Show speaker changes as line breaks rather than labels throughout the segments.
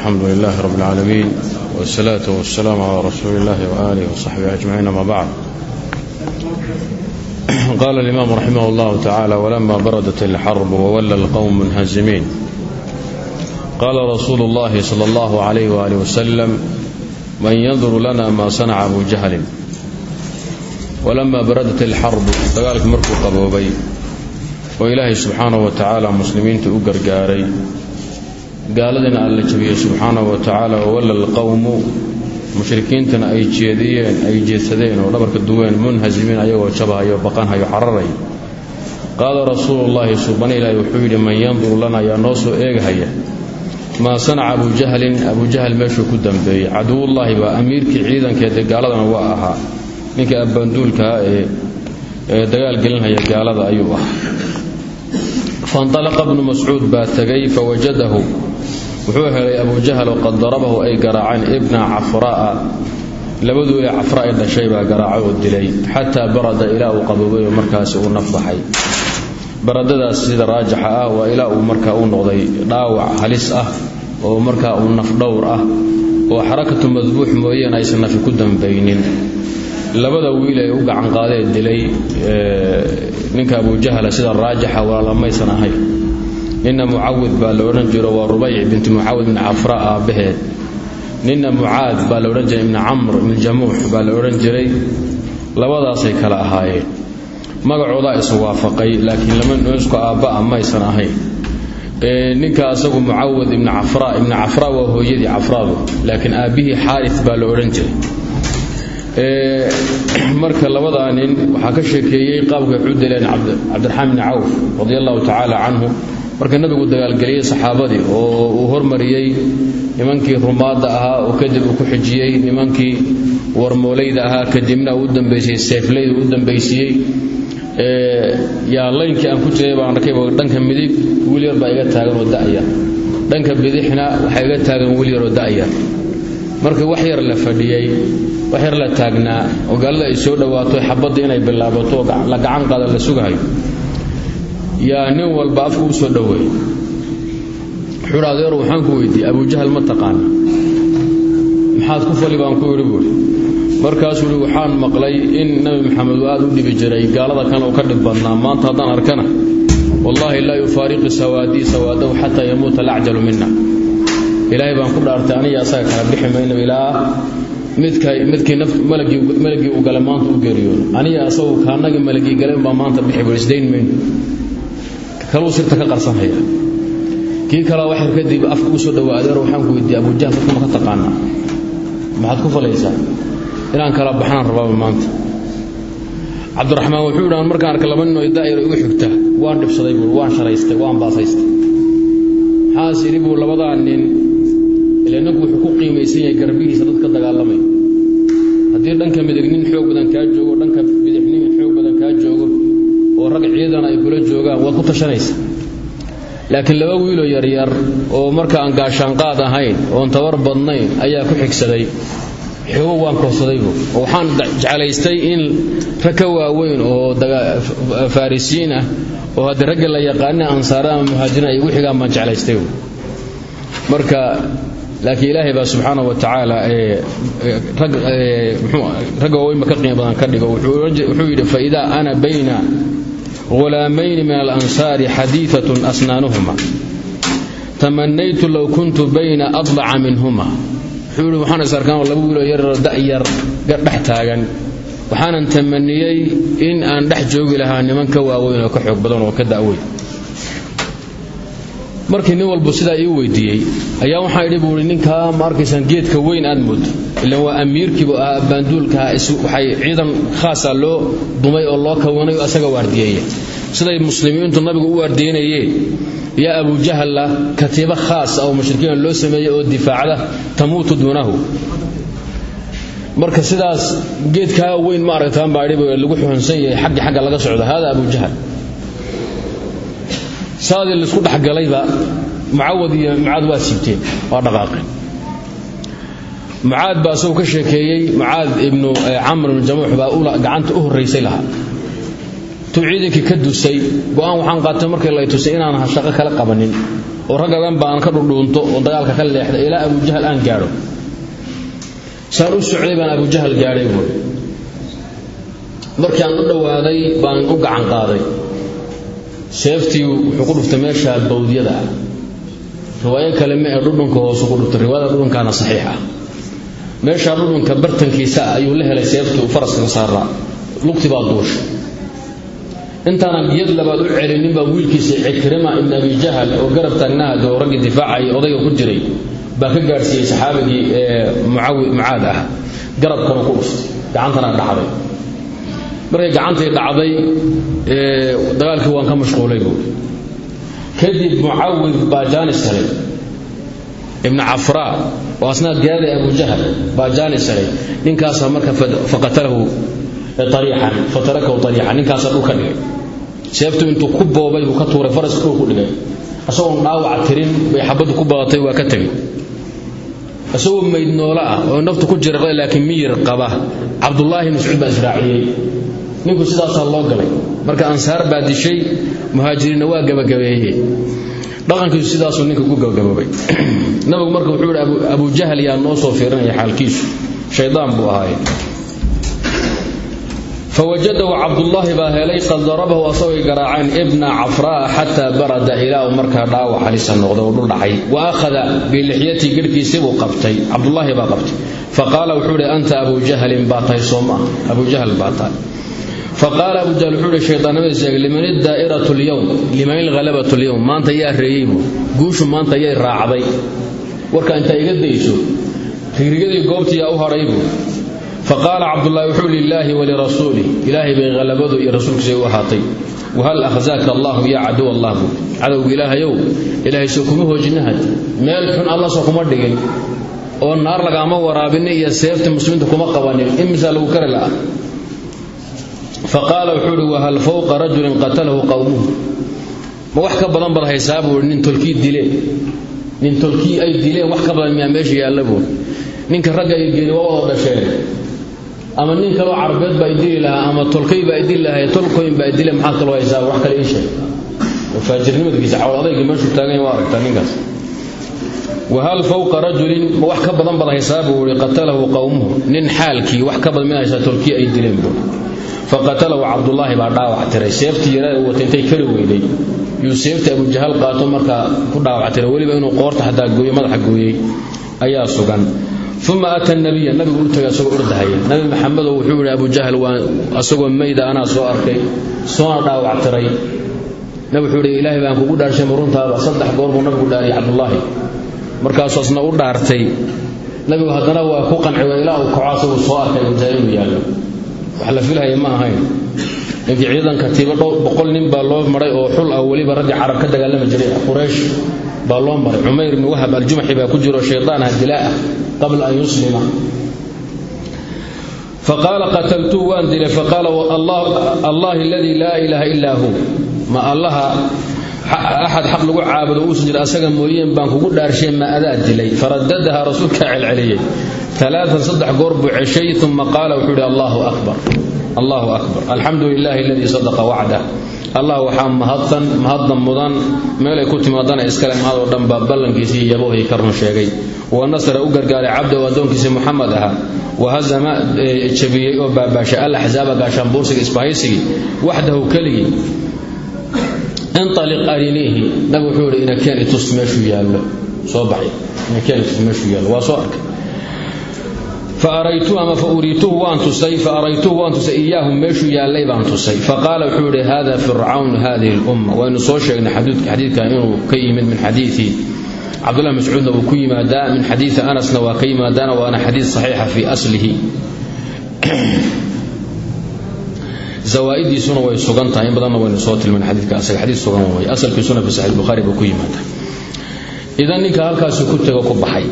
alxamdu lilahi rab اlcaalamiin wsalaatu wasalaamu calaa rasuuli illahi waaalihi wasaxbihi ajmaciin ama bacd qaala alimaamu raximah اllahu tacala walama baradat alxarbu wawalla alqowm munhazimiin qaala rasuulu اllahi sala allahu alayh waalih wasalam man yanduru lana ma sanaca abu jahlin walama baradat alxarbu dagaalkii markuu qaboobay oo ilaahay subxaanahu wa tacaala muslimiinta u gargaaray gaaladiina alla jabiyey subxaanahu wa tacaala wawalla alqowmu mushrikiintana ay jeediyeen ay jeedsadeen oo dhabarka duween munhasimiin ayagoo jabahayo baqanhayo xararay qaala rasuulullaahi subana ilaahi wuxuu yidhi man yanduru lana ayaa noo soo eegahaya. Maa sanaca abu jahlin abu jahl meeshuu ku dambeeyey. Caduwullaahi baa amiirkii ciidankeeda gaaladana waa ahaa. Ninkii abbaanduulkaa ee ee dagaal gelinhaya gaalada ayuu ah faindalaqa bnu mascuud baa tegay fawajadahu wuxuu helay abu jahl oo qad darabahu ay garaaceen ibna cafra'a labaduu ee cafra ay dhashay baa garaacay oo dilay xataa barada ilaa uu qaboobay oo markaasi uu naf baradadaas sida raajixa ah waa ilaa uu markaa u noqday dhaawac halis ah oo markaa uu naf dhowr ah oo xarakatu madbuux mooyeen aysan nafi ku dambaynin. Labada wiil ee u gacanqaadee dilay ninka abu jahla sida raajixa walaalamaysan ahayn ninna mucawid baa la odhan jiro waa rubayc binti mucawid ibni cafra aabbaheed ninna mucaad baa la odhan jiray ibni camr ibni jamuux baa la odhan jiray. Labadaasay kala ahaayeen. Magacoodaa iswaafaqay laakiin lama noosku aabba'a maysan ahayn. Ninka asagu mucawid ibni cafra ibni cafra waa hooyadii cafraadu laakiin aabbihii xaaris baa la odhan jiray. Marka labadaa nin waxaa ka sheekeeyey qaabkay waxu dileen cabdiraxmaan bni cawf radi allahu tacaala canhu marka nabigu dagaalgeliyey saxaabadii oo uu hormariyey nimankii rumaadda ahaa oo kadib uu ku xijiyey nimankii warmoolayda ahaa kadibna uu u dambaysiyey seeflayda u dambaysiiyey yaa laynkii aan ku jiray baan arkay dhanka midig wiil baa iga taagan oo da'ya. Dhanka bidixna waxaa iga taagan wiil yar oo da'ya. Marka wax yar la fadhiyey wax yar la taagnaa oo ay soo dhowaato xabadda inay bilaabato oo la gacan qaada la sugahayo yaa nin walba afka u soo dhoweey wuxuu waxaan ku weydiiyey abujahal ma taqaana maxaad ku fali baan ku yidhi buui markaasuu waxaan maqlay in nabi maxamed uu aad u dhibi jiray gaalada kan uu ka dhib maanta haddaan arkana. Wallaahi laa yufaariqi sawaadii sawaadahu xataa yamuuta alacjalu mina ilaahay baan ku dhaartay aniga asaga kala bixi mayno ilaa midkii malagii uu gala maanta u geeriyoodo aniga asagu kaanagii malagii galeen baa maanta bixi mayno kaluu sirta ka qarsanhaya kii kalea waxyar kadib afka u soo dhowaa adeer waxaan ku weydiiyey abujahl dadkuma ka taqaanaa maxaad ku falaysaa? Inaan kala baxnaan rabaaba maanta. Cabdiraxmaan wuxuu yidhi markaan arka laba ninoo daa'ir igu xigta waan dhibsaday buui waan sharaystay waan baasaystay. Maxaas idhi buu labadaa nin ile ninku wuxuu ku qiimaysan yahay dadka dagaalamay. Haddii dhanka midig nin xoog badan kaa joogo dhanka bidix nin xoog badan kaa joogo oo rag ciidan ay kula tashanaysa laakiin laba wiiloo yaryar oo marka aan gaashaanqaad ahayn oon tabar badnayn ayaa ku xigsaday. Xogo waan korsadaybu oo waxaan jeclaystay in rag ka waaweyn oo farisiyiin ah oo haddii ragga la yaqaana ansaare ama muhaajiriin ay igu xigaan baan jeclaystay marka laakiin ilaahay baa subxaana wa tacaala ragga waaweynba ka qiimo badan ka dhigo. Wuxuu yidhi faidaa ana bayna hulaamayni min alansaari xadiiatun asnaanuhuma tamanaytu low kuntu bayna adlaca minhuma wuxuu yidhi waxaan is arkaan laba wiiloo yararoo da'yar dhex taagan waxaanan tamaniyey in aan dhex joogi lahaa niman ka waaweyn oo ka xoog badan oo ka da'weyn markii nin walbu sidaa ii weydiiyey ayaa waxaan idhi buui ninkaa ma arkaysaan geedka weyn aad moodo ilan waa amiirkiibu ahaa abbaanduulkaha waxay ciidan khaasa loo dumay oo loo kawanay oo waardiyeeya siday muslimiintu nabigu u waardiyeynayeen yaa abujahalla katiibo khaas oo mushrikiina loo sameeyey oo difaacda tamuutu duunahu marka sidaas geedkaa weyn ma aragtaan baa idhi lagu xuxunsan yahay xaggi xagga laga socdo hada abujahal saadii la isku dhexgalayba mucawad iyo mucaad waa siibteen waa dhaqaaqeen. Mucaad baa isagoo ka sheekeeyey mucaad ibnu camr ibnu jamuux baa gacanta u horraysay lahaa. Tuu ciidankii ka dusay go'aan waxaan qaatay markii lay tusay inaan shaqo kala qabanin oo raggadan ba aan ka dhudhuunto oo dagaalka ka leexda ilaa abujahal aan gaadho. Saan u socday baan abujahal gaadhay buui markii aan u dhowaaday baan u gacan qaaday seeftii wuxuu ku dhuftay meesha bawdyada. Riwaayo kale ma ee dhudhunka hoosu ku dhuftay riwaayada dhudhunkaana saxiix ah meeshaa dhudhunka bartankiisa ayuu la helay seeftii uu faraska saaraa lugti baa duushay. Intaanan biyad labaad u celinin baa wiilkiisa cikrima ibn abi jahal oo garab taagnaha doo raggii difaacaya odayga ku jiray baa ka gaadhsiiyey saxaabigii mucaad ah. Garabkana ku dhuftay. Gacantana dhacday markay gacantii dhacday dagaalkii waan ka mashquulay buui kadib mucawid baa jaanis helay ibna cafraa oo asnaa gaaday abujahal baa jaanis marka faqatalahu ariixan fatarakahu ariixan ninkaasaa dhulka dhigay. Seeftu intuu ku boobay buu ka tuuray faraska dhul ku dhigay. Isagoon dhaawac tirin bay xabaddu ku badatay waa ka tegey isagoo mayd noolo ah oo naftu ku jira laakiin miyir qaba cabdullaahi mascuud baa israaciyey. Ninku sidaasaa loo galay marka ansaar baa dishay muhaajiriinna waa gabagabeeye dhaqankiisu sidaasuu ninka ku gabagaboobay nabigu marka wuxuu yidhi abujahal yaa noo soo fiirinaya xaalkiisu. Shaydaan buu ahaaye fawajadahu cabdullaahi baa helay qad darabahu asagooy garaaceen ibna cafraa xataa barada ilaa uu markaa dhaawac halisa noqday oo dhul dhacay wa akhada bilixyatii garhkiisii buu qabtay cabdullaahi baa qabtay faqaala wuxuu ihi anta abu jahlin baa tahay sooma abu jahl baa tahay faqaala abu jahl wuxuu ihi shaydaannimada sheegay liman daa'iratu lyowm liman ilhalabatu lyowm maanta yaa reeyey buu guushu maanta yay raacday warka intaa faqaala cabdulahi wuxuu lilaahi walirasuulih ilaahay bay halabadu iyo rasuulkiisa u ahaatay. Wahal akhzaaka allahu yaa caduw allah buu cadowga ilaahayow ilaahay soo kuma hoojinahad meel xun alla soo kuma dhigin. Oo naar lagaama waraabinin iyo seefta muslimiinta kuma qabanin. Imisaa lagu kari la'a faqaala wuxuu uhi wahal fowqa rajulin qatalahu qowmuhu ma wax ka badan bad haysaa buu nin tolkii dileen nin tolkii ay dileen wax ka badan miyaa meesha ama nin kaloo carabeed baa idili lahaa ama tolkay baa idili lahay tolkoyn baa idile maxaad kaloo haysaa wax kale ii sheeg faajirnimadkiisa cawl adayga meeshuu taagan waa aragtaa ninkaas. Wahal fowqa rajulin wax ka badan bad haysaa buu qatalahu qowmuhu nin xaalkii wax ka badan mid haysaa tolkii ay dileen buu faqatalahu cabdullaahi baa dhaawac tiray seeftii yaraa uu watay intay kari weyday yuu seeftii abujahal qaato markaa ku dhaawac tiray weliba inuu qoorta xataa gooyo madaxa gooyey ayaa sugan uma ata nabiya nabigu u tagay asagoo ordahaya nabi maxamedow wuxuu yihi abujahal waa asagoo mayda anaa soo arkay soona dhaawac tiray. Nabi wuxuu yihi ilaahay baan kugu dhaarshay maruntaaba saddex goor buu nabigu dhaariyay cabdullaahi. Markaasuu asna u dhaartay. Nabigu haddana waa ku qanci waa ilaa uu kaco asaguu soo arkay abujahal inuu yaallo wax la filhaya ma ahayn ninkii ciidanka tiiba boqol nin baa loo maray oo xul ah weliba raggii carab ka dagaalami jiray. Quraysh baa loo maray. Cumayr ibni wahab aljumaxi baa ku jiro shaydaan ah dilaa ah qabla an yuslima. Faqaala qataltuu waan dilay. Faqaala allahi aladii laa ilaaha illaa hu. Ma allaha axad xaq lagu caabudo uusan jira asaga mooyeen baan kugu dhaarshay ma adaa dilay. Faradadaha rasuulkaa celceliyey alaaan saddex goor buu ceshay uma qaala wuxuu ihi allahu akbar allahu akbar alxamdu lilaahi aladii sadaqa wacdah allah waxaa mahadsan mahadda mudan meelay ku timaadana iskale mahadoo dhan baa ballankiisii yaboohii ka run sheegay wa nasra u gargaaray cabdahu addoonkiisii muxamed ahaa wahazama jabiyey oo baabaashay alaxzaaba gaashaanbuursiga isbahaysigii waxdahu keligii inaliq ariniihi nabig wuxuu yihi inakeen itus meeshuu yaallo soo faaraytu ama fauriituhu waan tusay faaraytuhu waan tusay iyaahum meeshuu yaallay baan tusay faqaala wuxuu yihi hada fircawn hadihi lumma waynu soo sheegnay xadiidkan inuu ka yimid min xadiii cabdullah mascuudna wuu ku yimaadaa min xadiii anasna waa ka yimaadaana waana xadiid saxiixa fii aslihi zawaa'idiisuna way sugan tahay in badanna waynu soo asaga xadiid sugan way asalkiisuna fi saxiix bukhaari buu ku yimaadaa idan ninka halkaasuu ku tego ku baxay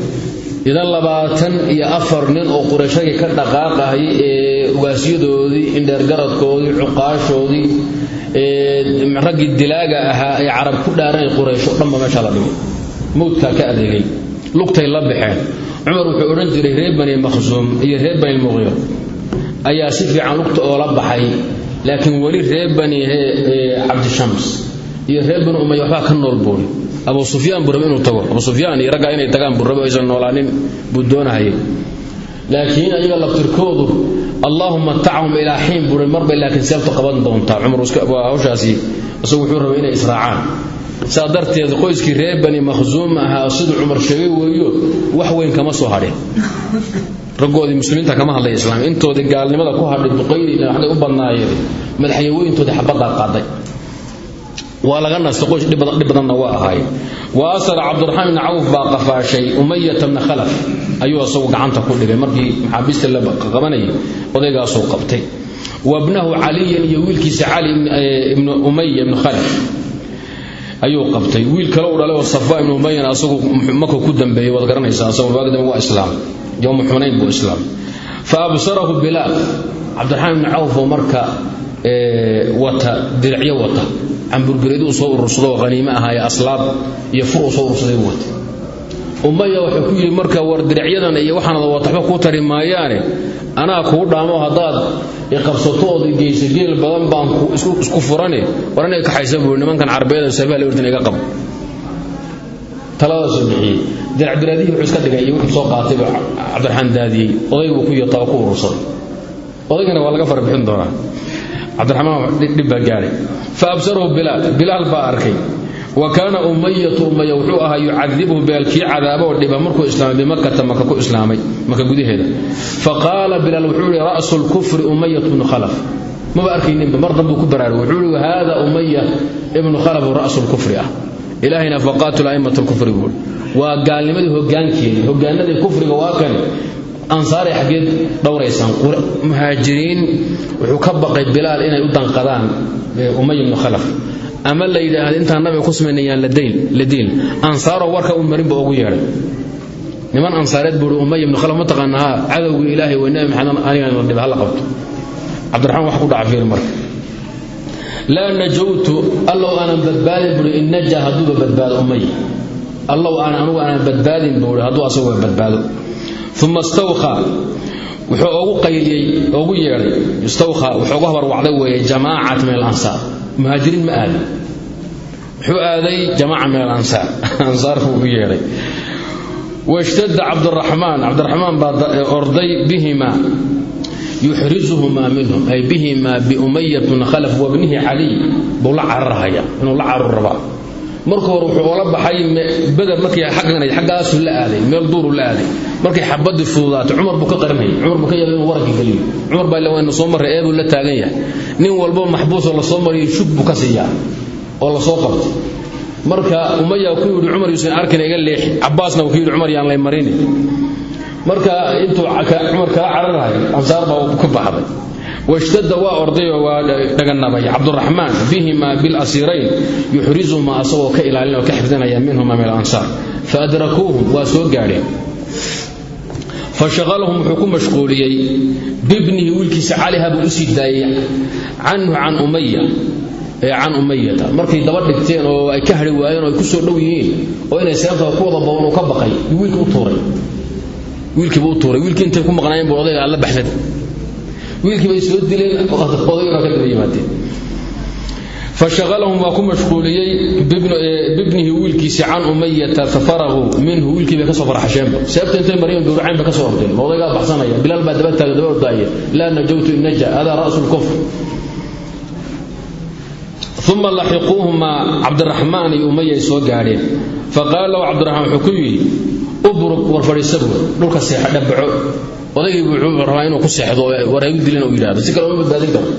idan labaatan iyo afar nin oo qurayshadii ka dhaqaaqahay ee ugaasyadoodii indheergaradkoodii cuqaashoodii raggii dilaaga ahaa ee carab ku dhaaranay quraysho dhanba meeshaa la dhigay. Mawdkaa ka adeegay. Lugtay la baxeen. Cumar wuxuu odhan jiray reer bani makhsuum iyo reer bani lmuqiir ayaa si fiican lugta oola baxay laakiin weli reer bani cabdishams iyo reer bani umaya waxbaa ka nool buuri abu sufyaan rabay inuu tago. Abu sufyaan iyo raggaa inay tagaan buu rabay aysan noolaanin buu doonahayay laakiin ayaga laftirkoodu allaahuma tachum ilaa xiin buui marbay laakiin seebta qaban doontaa. Cumar hawshaasi isagu wuxuu rabay inay israacaan. Saa darteed qoyskii reer bani makhsuum ahaa siduu cumar sheegay weeyo wax weyn kama soo hadhin. Raggoodii muslimiinta kama hadlay islaam. Intoodii gaalnimada ku hadhay duqaydi waxday u badnaayeen. Madaxyaweyntoodii xabaddaa qaaday waa laga nastay qoys dhib badanna waa ahaay wa asara cabdiraxmaan ibni cawf baa qafaashay umayata bna khalaf. Ayuu isagu gacanta ku dhigay. Markii maxaabiista la qabanayay odaygaasuu qabtay. Wabnahu caliyan iyo wiilkiisa cali ibnu umaya ibnu khalaf. Ayuu qabtay. Wiil kale u dhalay oo safa ibnu umayan asagu maka ku dambeeyey waad garanaysaa asagu waagi dambe waa islaam. Yowma xunayn buu islaam. Fa absarahu bilaal. Cabdiraxmaan ibni cawf oo wata diricyo wata. Camburbireeduu soo urursadoo haniime ahaaye aslaab iyo fur soo urursaday wata umaya wuxuu ku yidhi marka war diricyadan iyo waxaanada wataxba kuu tari maayaane anaa kuu dhaamo haddaad iqabsato ood geysa geel badan baan isku furane. War inay kaxaysa buu nimankan carbeeda sabaha lawrtin iga qabo. Taladaasuu bixiyey. Diracbiraadihii wuxuu iska dhigay wuxuu soo qaatay buu cabdiraxmaan daadiyey. Oday buu ku yataa oo ku urursaday odaygana waa laga fara bixin doonaa cabdiraxmaan dhib baa gaadhay fa absarahu bilaal bilaal baa arkay. Wa kaana umayatu umaya wuxuu ahaa yucadibhu bilaal kii cadaaboo dhiba markuu islaamay bimakata maka ku islaamay maka gudaheeda. Fa qaala bilaal wuxuu ihi ra'su lkufri umayat bnu khalaf maba arkayninba mar dambuu ku baraarugay. Wuxuu ihi hada umaya ibnu khalaf ra'su lkufri ah. Ilaahayna ansaaray xaggeed dhowraysaan muhaajiriin wuxuu ka baqay bilaal inay u danqadaan umaya ibnu khalaf. Ama la yidhaahda intaan nabiga ku samaynayaan la diin ansaaroo warka u marinba ugu yeedhay. Niman ansaareed buui umaya ibnu khalaf mataqaanaa cadowgii ilaahay wey nabi maxamed anigan la dhiba hala qabto. Cabdiraxmaan wax ku dhaca fiir marka. Laa najowtu allow aanan badbaadin buui in najaa hadduuba badbaado umaya allow aan anugu aanan badbaadin buui hadduu asaguba badbaado uma stawkha wuxuu ugu qayliyey ugu yeedhay. Istawkha wuxuu uga habarwacday weeye jamaacat min alansaar. Muhaajiriin ma aadin wuxuu aaday jamaaca min alansaar. Ansaar buu ugu yeedhay. Washtada cabdiraxmaan cabdiraxmaan baa orday bihima yuxrizuhumaa minhum ay bihimaa biumaya bni khalaf wabnihi caliy buu la cararhaya inuu la carur marka hore wuxuu oola baxay beder markii xagganay xaggaasuu la aaday meel duuruu la aaday. Markay xabadii fududaatay cumar buu ka qarinayay. Cumar buu ka yaabay inuu waranka geliyo. Baa ila wayna soo marray eebuu la taagan yahay. Nin walbo maxbuusoo la soo mariyay shug buu ka siiyaa oo la soo qabtay marka umaya ku yidhi cumar yuusan arkin iga leexi cabbaasna uu ku yidhi yaan lay marini marka intuu cumar kala cararahay ansaar baa ka baxday washtada waa ordayoo waa dhaganabay cabduraxmaan bihima bilasiirayn yuxrizuhumaa asagoo ka ilaalin oo ka xifdinaya minhuma min alansaar. Faadrakuuhum waa soo gaadheen fashaqalahum wuxuu ku mashquuliyey. Bibnihi wiilkiisa caliha buu u sii daayey. Canhu can umaya can umayata markay daba dhigteen oo ay ka hari waayeen oo ay ku soo dhow yihiin oo inay seebta ku wada boon uu ka baqay wiilkii u tuuray. Wiilkiiba u tuuray. Wiilkii intay ku maqnaayeen buu odayga alla baxsada wiilkii bay soo dileen odaygana ka daba yimaadeen. Fashaqalahum waa ku mashquuliyey bibnihi wiilkiisi can umayata fafaraguu minhu wiilkii bay ka soo farxasheenba seebta intay mareen gowracayn ba ka soo ordeen odaygaa baxsanaya. Bilaal baa daba taagan daba ordaaya laa najawtu in naja adaa ra'su lkufr uma laxiquuhumaa cabdiraxmaan iyo soo gaadheen. Faqaala lahu cabdiraxmaan wuxuu war fadhiisa buur dhulka seexa dhabaco odaygii wuxuu rabaa inuu ku seexdo war haygu dilan uu yidhahdo si kale uma badbaadin karo.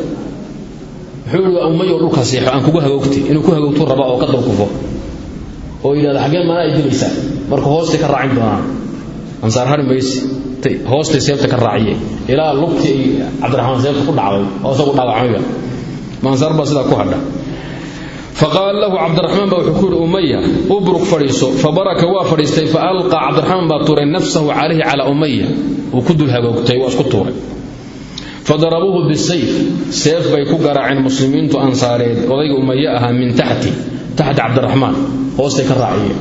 Wuxuu yidhi umayo dhulka seexo aan kugu hagoogti inuu ku hagoogtuu rabaa oo ka dalkufo oo yidhahdo xaggee mana ay dilaysaa marka hoostay ka raacin doonaan ansaar hari mayse. Hoostay seebta ka raaciye ilaa lugtii ay cabdiraxmaan seebta ku dhacday oo isagu dhaawacmaya ma ansaar baa sidaa ku hadha faqaala lahu cabdiraxmaan baa wuxuu ku yidhi umaya ubrug fadhiiso. Fabaraka waa fadhiistay. Fa alqa cabdiraxmaan baa tuuray nafsahu calayhi calaa umaya uu ku dul hagoogtay waa isku tuuray. Fadarabuuhu bisayf. Seef bay ku garaaceen muslimiintu ansaareed. Odayga umaye ahaa min taxti taxti cabdiraxmaan. Hoostay ka raaciyeen.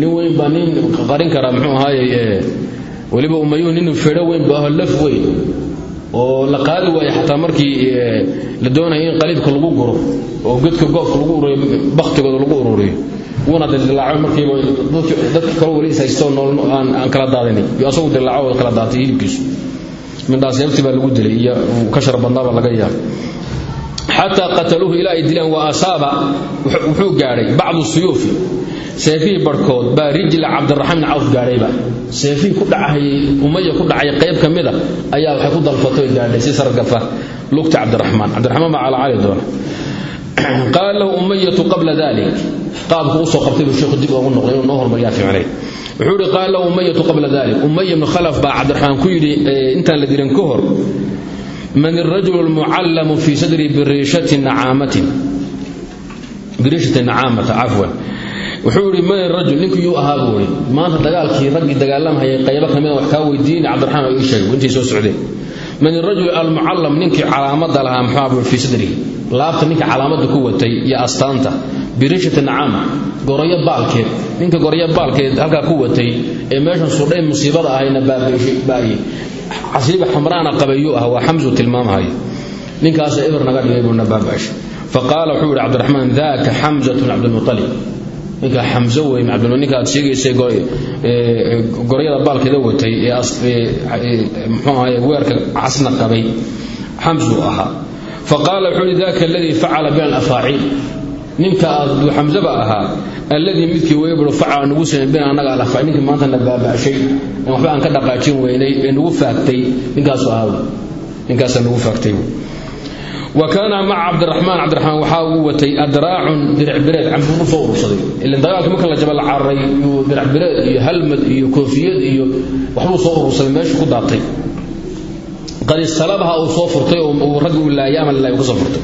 Nin weyn baa nin qarin karaa muxuu ahaaye weliba umayuhu nin fedho weyn baa aho laf weyn oo la qaadi waayo xataa markii la doonaya in qaliibka lagu guro oo godka goobka lagu ururiyo baktigooda lagu ururiyo wuuna dildilaaco markiiba dadka kale weli is haysto nool aan kala daadinin iyo asagu dilaaco oo kala daatay hilibkiisu. Mindhaaseebtii baa lagu dilay iyo ka shar laga yaaba xataa qataluuhu ilaa ay dileen wa asaaba wuxuu gaadhay bacdu suyuufi. Seefihii barhkood baa rijla cabdiraxmaan cawf gaadhayba seefii ku dhacahayay umaya ku dhacay qayb ka ah, ayaa waxay ku dalfatay oo sargafa. Lugta cabdiraxmaan. Cabdiraxmaan baa calacali doona qaala lahu umayatu qabla dalik qaabku u soo qabtay sheekhu dib ogu noqday inuu noo fiicnay wuxuu yidhi qaala lahu umayatu qabla dalik umaya ibnu khalaf baa cabdiraxmaan ku yidhi intaan la dirin ka hor man irajulu lmucallamu fii sadri biriishati nacaamatin biriishati nacaamata cafwan wuxuu yidhi man rajul ninkii yuu ahaa buu maanta dagaalkii raggii dagaalamhayay qaybo ka mida wax kaa weydiini cabdiraxmaan ii sheegay intay soo socdeen man irajul almucallam ninkii calaamada lahaa muxuu buu fii sadrihi. Laabta ninkii calaamada ku watay iyo astaanta birishati nacaama goroyo baalkeed. Ninka goroyo baalkeed halkaa ku watay ee meeshan sudhayn musiibada ahayna baaye casiiba xamraana qabayuu ah waa xamsu tilmaamahaya ninkaasa ibr naga dhigay buuna baabaashay faqaala wuxuu yidhi cabdiraxmaan daaka xamzatu cabdilmualib ninka xamso wey ninka aad sheegaysay goryada baalkeeda watay ee weerka casna qabay xamsuu ahaa. Faqaala wuxuu yidhi daaka aladii facala bina alafaaciil. Ninka aad xamsaba ahaa alladii midkii weybro facala nagu sameyn bina annaga alafaaciil. Ninkii maanta na baaba'shay waxba aan ka dhaqaajin weynay ee nagu faagtay ninkaasu ahaa ninkaasaa nagu faagtay wa kaana maca cabdiraxmaan cabdiraxmaan waxaa uu watay adraacun diricbireed cambuuru soo urursaday. Ilan dagaalka marka la jaba la cararay iyo diricbireed iyo halmad iyo koofiyad iyo waxbuu soo urursaday meeshu ku daatay. Qad istalabaha uu soo furtay oo uu raggi u laayay ama lilaay uu ka soo furtay.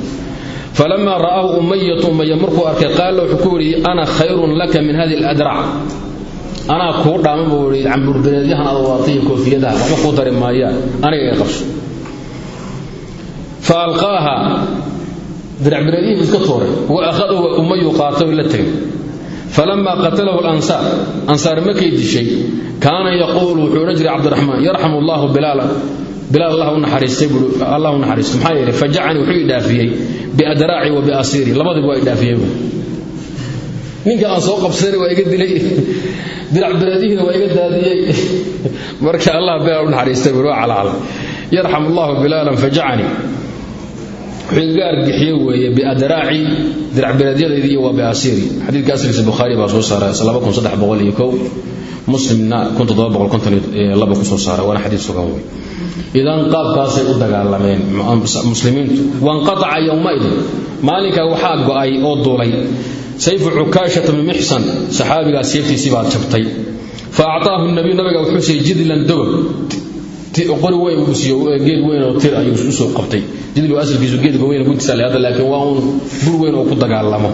Falamaa ra'aahu umayatu umaya markuu arkay qaala wuxuu ku yidhi ana khayrun laka min hadihi aladrac. Anaa kuu dhaama buu yidhi cambuurbireedyahan aad waatay iyo koofiyadaha waxba kuu dari faalqaaha diracbireedihii iska tuuray wa akhadahu umayu qaatay la tegay falamaa qatalahu alansaar. Ansaar markay dishay kaana yaquulu wuxuu odhan jiray cabdiraxmaan yarxamu allahu bilaala bilaal allah u naxariistay buu allah u naxariisto maxaa yeelay fajacani wuxuu idhaafiyey biadraaci wa biasiiri labadiba waa idhaafiyey buu. Ninka aan soo qabsanay waa iga dilay. Diracbireedihiina waa iga daadiyey. Marka allah bilaal u naxariistay buu waa calaalay yarxam allahu bilaalan fajacani wuxuu iga argixiye weeye biadraaci diracbireedyadaydi iyo waa biasiiri. Xadiidka asligiisa bukhaari baa soo saaray muslimna ku soo saaray. Waana xadiid sugan wey idan qaabkaasay u dagaalameen. Muslimiintu wanqataca yowmaidin maalinkaa waxaa go'ay oo duulay. Sayfu cukaashata bni mixsan saxaabigaas seeftiisii baa jabtay. Fa actaahu nabiyu nabiga wuxuu siiyey jidlan dogob qori weyn uu siiyo geed weyn oo tir ayuu u soo qabtay. Jidlu asalkiisu geedka weyn guntiisa leeyahay laakiin waa uun bur weyn oo ku dagaalamo.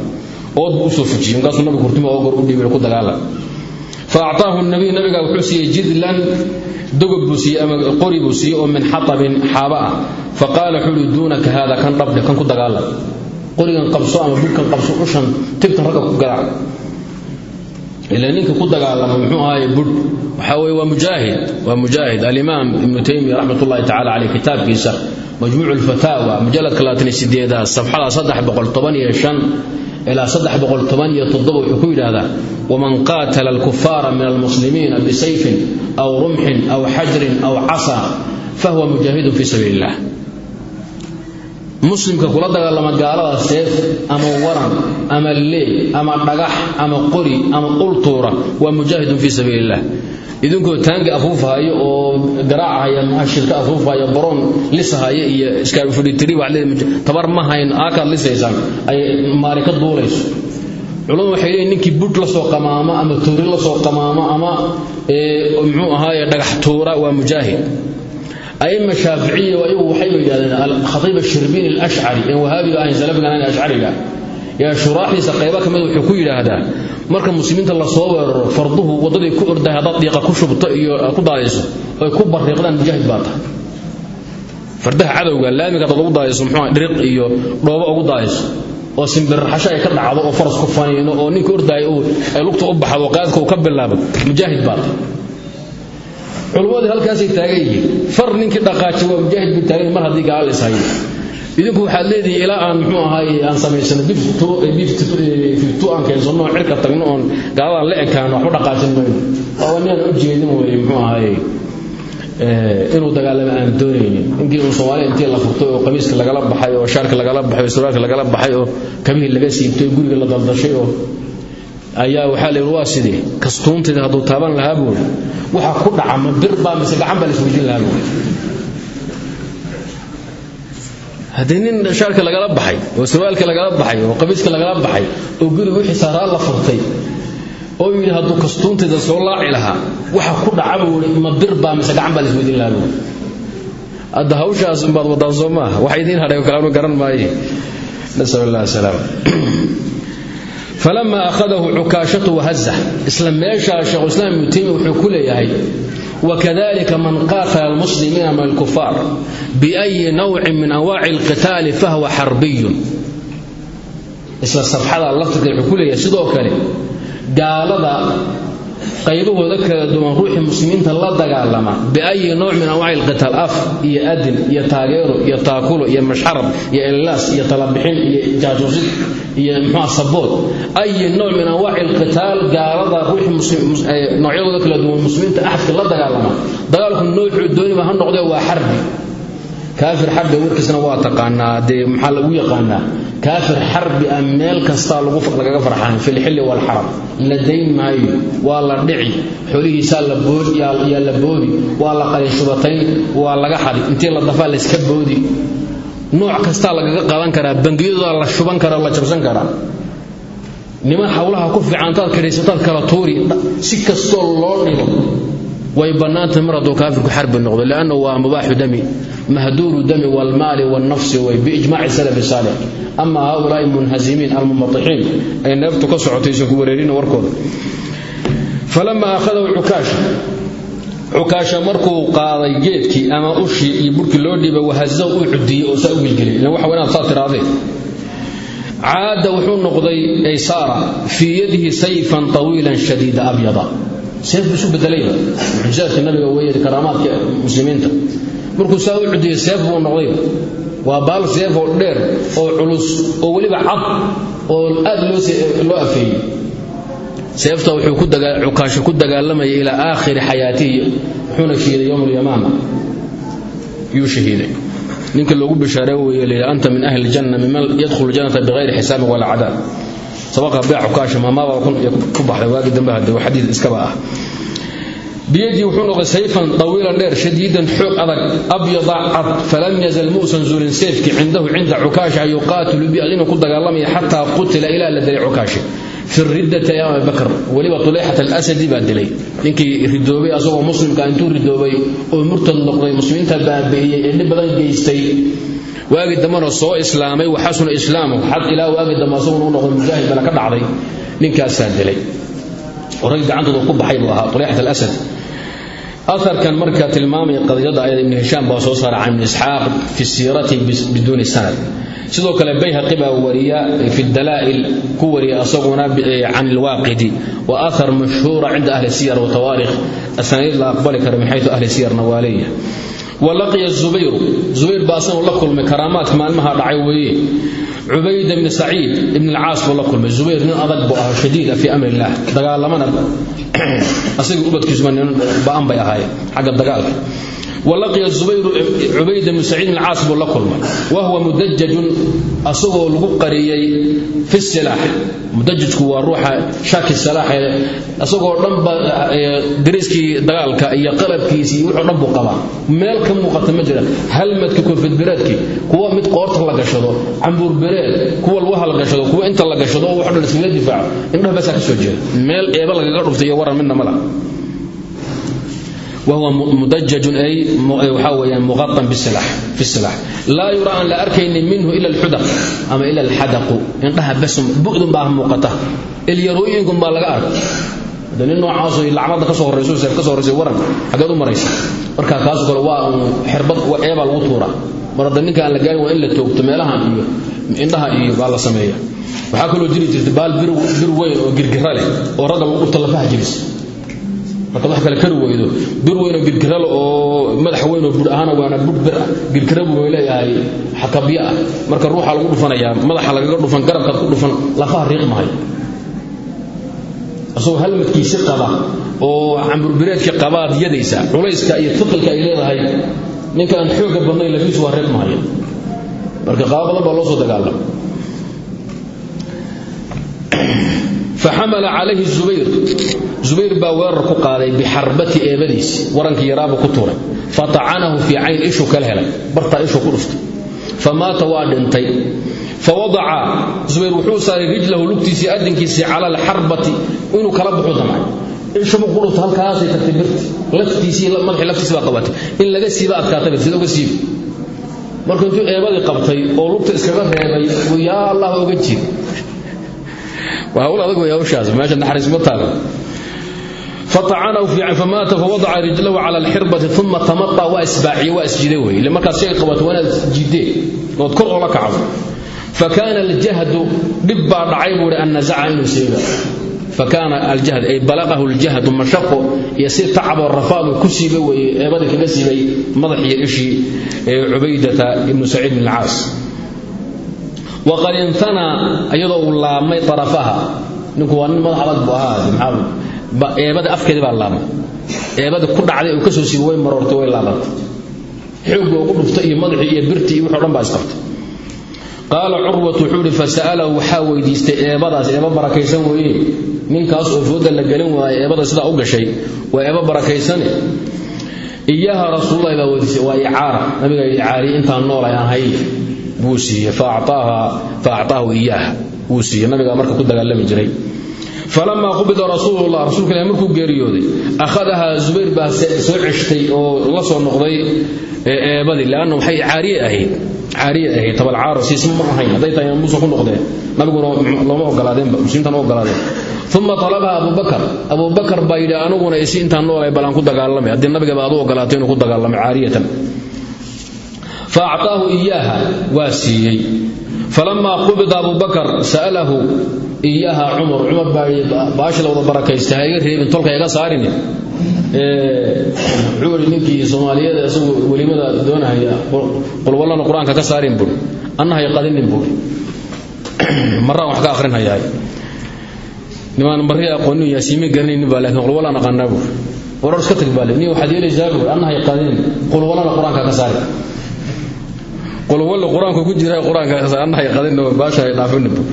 Ood buu u soo fujiyey markaasuu nabigu hurtimo oo gor u dhiibay ku dagaalam fa actaahu nabiy nabiga wuxuu siiyey jidlan dogob buu siiyey ama qori buu siiyey oo min xatabin xaaba ah. Fa qaala wuxuu yidhi duunaka haada kan dhabdhe kan ku dagaalam qorigan qabso ama burkan qabso ushan tibtan ragga ku garaac ila ninka ku dagaalama muxuu ahaay budh waxa weye waa mujaahid waa mujaahid. Alimaam ibnu taymiya raxmat ullahi tacala caleyh kitaabkiisa majmuucu lfataawa mujaladka labaatan sideedaad safxada saddex boqol toban iyo shan ilaa saddex boqol toban iyo toddoba wuxuu ku yidhaahdaa waman aw rumxin aw xajrin aw casa fahuwa mujaahidun fi sabiili illah muslimka kula dagaalama gaalada seef ama waran ama leey ama dhagax ama qori ama ultuura waa mujaahidun fii sabiili illah idinkoo taangi afuufahaya oo garaacahaya muashirka afuufahaya baroon lisahaya iyo iskaafudhitiri wax leedahay tabar ma hayn aakaad lisaysaan ay maari ka duulayso. Waxay leeyihiin ninkii budh la soo qamaamo ama tuuri la soo qamaamo ama muxuu ahaaye dhagax tuura waa mujaahid aima shaaficiya ayagu waxayba yidhahdeen khatiib ashirbiin alashcari een wahaabiga ahayn salafigan ahayn ashcariga yaa shuraaxdiisa qaybo ka mid wuxuu ku yidhaahdaa marka muslimiinta la soo weeraro farduhu waddaday ku ordahay haddaad dhiiqa ku shubto iyo ku daadayso oy ku bariiqdaan mujaahid baa tahay. Fardaha cadowga laamiga haddaad ugu daadayso muxuu dhiriq iyo dhoobo ugu daadayso oo simbirraxasho ay ka dhacdo oo faras ku faniino oo ninka ordaaya ay lugta bilaabo mujaahid baa culummadii halkaasay taagan yihiin. Far ninkii dhaqaaji waa mujaahid buu taagan mar haddii gaala is hayo idinku waxaad leedihiin ilaa aan muxuu ahaay aan samaysano biftu aan keensano oon cirka tagno oon gaaladaan la ekaano waxba dhaqaajin mayno. Waa ninaan u jeedin weye muxuu ahaay inuu dagaalamo aan doonaynin ninkii uu soomaaliya intii la furtay oo qamiiska lagala baxay oo shaarka lagala baxay oo suraalka lagala baxay oo kabihii laga siibtay guriga la daldashay oo ayaa waxaa la yidhi waa sidee hadduu taaban lahaa buuri waxa ku dhaca ma bir baa mise gacan baa la isweydiin lahaa buuri haddii nin shaarka oo surwaalka lagala baxay oo qamiiska lagala baxay oo guriga wixii saaraa la furtay oo yidhi hadduu kastuuntayda soo laaci lahaa waxa ku dhaca buuri ma bir mise gacan baa la isweydiin lahaa buuri hadda hawshaas baad wadaan soo maaha waxa hadhay oo kale anu garan maaye. Nasal allah salaam falama akhadahu cukaashatu wahazah isla meeshaa sheekhuislaam ibnu taymiya wuxuu ku leeyahay wakadalika man qaatala almuslimiina min alkufaar biayi nawcin min anwaaci alqitaali fahwa xarbiyun isla sabxada laftirka wuxuu ku leeyahay sidoo kale gaalada qaybahooda kala duwan ruuxii muslimiinta la dagaalama biayi nooc min anwaaci alqitaal af iyo adin iyo taageero iyo taakulo iyo mashxarab iyo ilaas iyo talabixin iyo jaajuusid iyo muxua sabood ayi nooc min anwaaci alqitaal gaalada ruuxii noocyadooda kala duwan muslimiinta axadka la dagaalama. Dagaalku noocuu dooniba ha noqdee waa xarbi kaafir xarbi warkiisna waa taqaanaa dee maxaa lagu yaqaanaa? Kaafir xarbi ah meel kastaa lagaga farxaan fi lxilli waalxaram la dayn maayo waa la dhici. Xoolihiisaa yaa la boodi. Waa la qaliinshubatayn waa laga xadi. Intii la dafaa layska boodi. Nooc kastaa lagaga qadan karaa bangiyadooda la shuban karaa la jabsan karaa. Niman hawlaha ku fiican intaad kadhaysataad kala tuuri. Si kastoo loo dhigo way bannaantahay mar hadduu kaafirku xarbi noqdo liannahu waa mubaaxu dami mahduuru dami waalmaali waalnafsi way biijmaaci salafi saalix. Ama haulaai munhazimiin almumatixiin ay neeftu ka socotaysan ku wareerina warkooda. Falama akhadahu cukaasha. Cukaasha markuu qaaday geedkii ama ushii iyo burkii loo dhiibay wahazaw uu cudiyey oo saa u gelgelay ila waxa wanaad saa tiraadee caada wuxuu noqday aysaara fii yadihi sayfan tawiilan shadiida abyada. Seef buu markuu saa u cudiyey seef buu noqday. Waa baal seef oo dheer oo culus oo weliba cad oo aad loo afeeyey. Seefta wuxuu cukaasho ku dagaalamayay ilaa aakhiri xayaatihi wuxuuna shahiiday yowm alyamaama yuu shahiiday. Ninka loogu bishaaray weeye layidhi anta min ahli ljanna miman yadkhulu ljannata bikayri xisaabin walaa cadaab sabaqa bee cukaasha maamaabaa ku baxday waagi dambe hadde xadiid iskaba ah biyadii wuxuu noqday sayfan tawiilan dheer shadiidan xoog adag abyada cad falam yazal muusan zuulin seefkii cindahu cinda cukaasha yuqaatilu bi inuu ku dagaalamaya xataa qutila ilaa la dilay cukaashi fi riddati ya abibakr weliba tuleyxat alasadi baa dilay. Ninkii ridoobay asagoo muslimka intuu ridoobay oo murtad noqday muslimiinta baabi'iyey ee dhib badan geystay. Waagi dambana soo islaamay waxasuna islaamu xad ilaa waagi dambe asaguna u noqday mujaahid bana ka dhacday. Ninkaasaa dilay aarkan marka tilmaamaya qadiyada ayada ibn hishaam baa soo saara can ibn isxaaq fi siirati biduuni sanad. Sidoo kale bayhaqi baa wariya fi dalaa'il ku wariya asaguna can ilwaaqidi wa athar mashhuura cinda ahli siyar watawaarikh asaniid la aqbali kara min xaytu ahli siyarna waa leeyahay. Walaqiya zubayru. Zubayr baa asagoo la kulmay karaamaadka maalmaha dhacay weeye cubayda bni saciid ibn alcaas buu la kulmay. Zubayr nin adag buu ahaa shadiida fii amri illah dagaalamana asagii ubadkiisuma nin ba'an bay ahaayeen. Xagga dagaalka walaqiya zubayru cubayda bni saciid ibn alcaas buu la kulmay. Wa huwa mudajajun asagoo lagu qariyey fi silaax mudajajku waa ruuxa shaaki salaax asagoo dhanba dariiskii dagaalka iyo qalabkiisii iyo wuxuu dhan buu qabaa. Meel ka muuqata ma jira halmadka koofidbireedkii kuwa mid qoorta la gashado cambuurbireed kuwa lugaha la gashado kuwa inta la gashado oo wax dhan iskaga difaaco. Indhaha basaa ka soo jeeda. Meel eeba whuwa mudajajun ay waxaa weyaan muqaan fisilaax laa yuraa aan la arkaynin minhu ila alxudaq ama ila alxadaqu indhaha basum bu'dun baa ah muuqata ilyarooyinkun baa laga ark de nin noocaaso lacnada ka soo horayso ka soo horaysa waran xaggeed u maraysa marka kaaso kale waa xerbad eebaa lagu tuuraa mar hadda ninka la gaarin in la toogto meelahan iyo indhaha iyo baa la sameeya waxaa kaloo jiri jirta baal bir weyn oo girgira leh oo ragga u talafaha jiris markaad wax kale kari weydo bir weynoo girgiral oo madax weynoo bur ahana waana bur bir ah. Girgira buu leeyahay xakabyo ah. Marka ruuxa lagu dhufanayaa madaxa lagaga dhufan garabkaad ku dhufan lafaha riiqmahay asagoo halmadkiisi qaba oo camburbireedka qabaad yadaysa culayska iyo tiqilka ay leedahay ninka aan xooga badnayn lafiisu waa riiqmahaya marka qaabo baa loo soo dagaalama faxamala calayhi zubayr zubayr baa weerar ku qaaday bixarbati eebadiisi warankii yaraabu ku tuuray. fatacanahu fii cayn ishuu kala helay bartaa ku dhuftay famaata waa dhintay wuxuu saaray rijlahu lugtiisii adinkiisii cala alxarbati inuu kala baxu damcay ishubu ku dhufta halkaasay tagtay birti laftiisii madaxii laftiisi baa qabatay in laga siiba adkaatay sida uga markuu eebadii qabtay oo lugta iskaga reebay yaa allah waa hawl adag wey hawshaas meesha naxariisma taalo faacanahu fiican famaata fawadaca rijlahu cala alxirbati uma tamataa waa isbaaxiye waa isjida wey ile markaad shay qabato waa inaad jidee ood kor oola kacdo. Fa kaana aljahdu dhib baa dhacay buu hi an nazaca inuu seega. Fakaana aljahd ay balaqahu ljahdu mashaqo iyo si tacaboo rafaadu ku siiba weeye eebadii kaga siibay madaxiiyo ishii ee cubaydata ibnu saciid bn alcaas waqad intanaa iyadoo uu laabmay arafaha ninku waa nin madax adag bu ahaa eebada afkeedi baa laabmay eebada ku dhacday uu ka soo siiba way maroortay way laabantay xoogga ugu dhuftay iyo madaxii iyo birtii iyo wixo dhan baa isqabtay qaala curwat wuxuu ihi fasa'alahu waxaa weydiistay eebadaas eeba barakaysan weeye ninkaas oo fooda la gelin waaye eebada sidaa u gashay waa eeba barakaysane iyaha rasuululahi baa weydiistay waa icaara nabiga icaari intaan nool buu siiyey fa actaahu iyaaha wuu siiyey. Marka ku dagaalami jiray. Falamaa qubida rasuulullah rasuulka ilahi markuu geeriyooday akhadahaa zubayr baa soo ceshtay oo la soo noqday eebadii leanna waxay caariye ahayd caariye ahayd tabalcaaro siisma ma ahayn hadday tahay muusa ku noqdeen. Nabiguna looma ogolaadeenba muslimiintan u ogolaadeen uma talabaha abubakar abubakar baa yidhi aniguna isi intaan noolay bal aan ku dagaalamay. Haddii nabigaba aad u ogolaatay inuu ku dagaalamay caariyatan faactaahu iyaaha waa siiyey falamaa qubida abubakar sa'alahu iyaha cumar cumar baa baashi la wada barakaysta ha iga reebin tolka iga saarin ihi ninkii soomaaliyeed isagu welimada doonahaya qulwallana qur'aanka ka saarin buuri anna hay qadinin buuri maraan wax ka akhrinhayaa nimaan marri aqoonin yaasiimi garanaynin baa laakiin qulwallaan aqaanaa buuri warar iska tag baa le nin waxaad yeelaysaa qulwalla qur'aanka ku jira qur'aanka ka saarin anna hay qadinin baasha hay dhaafinin buuri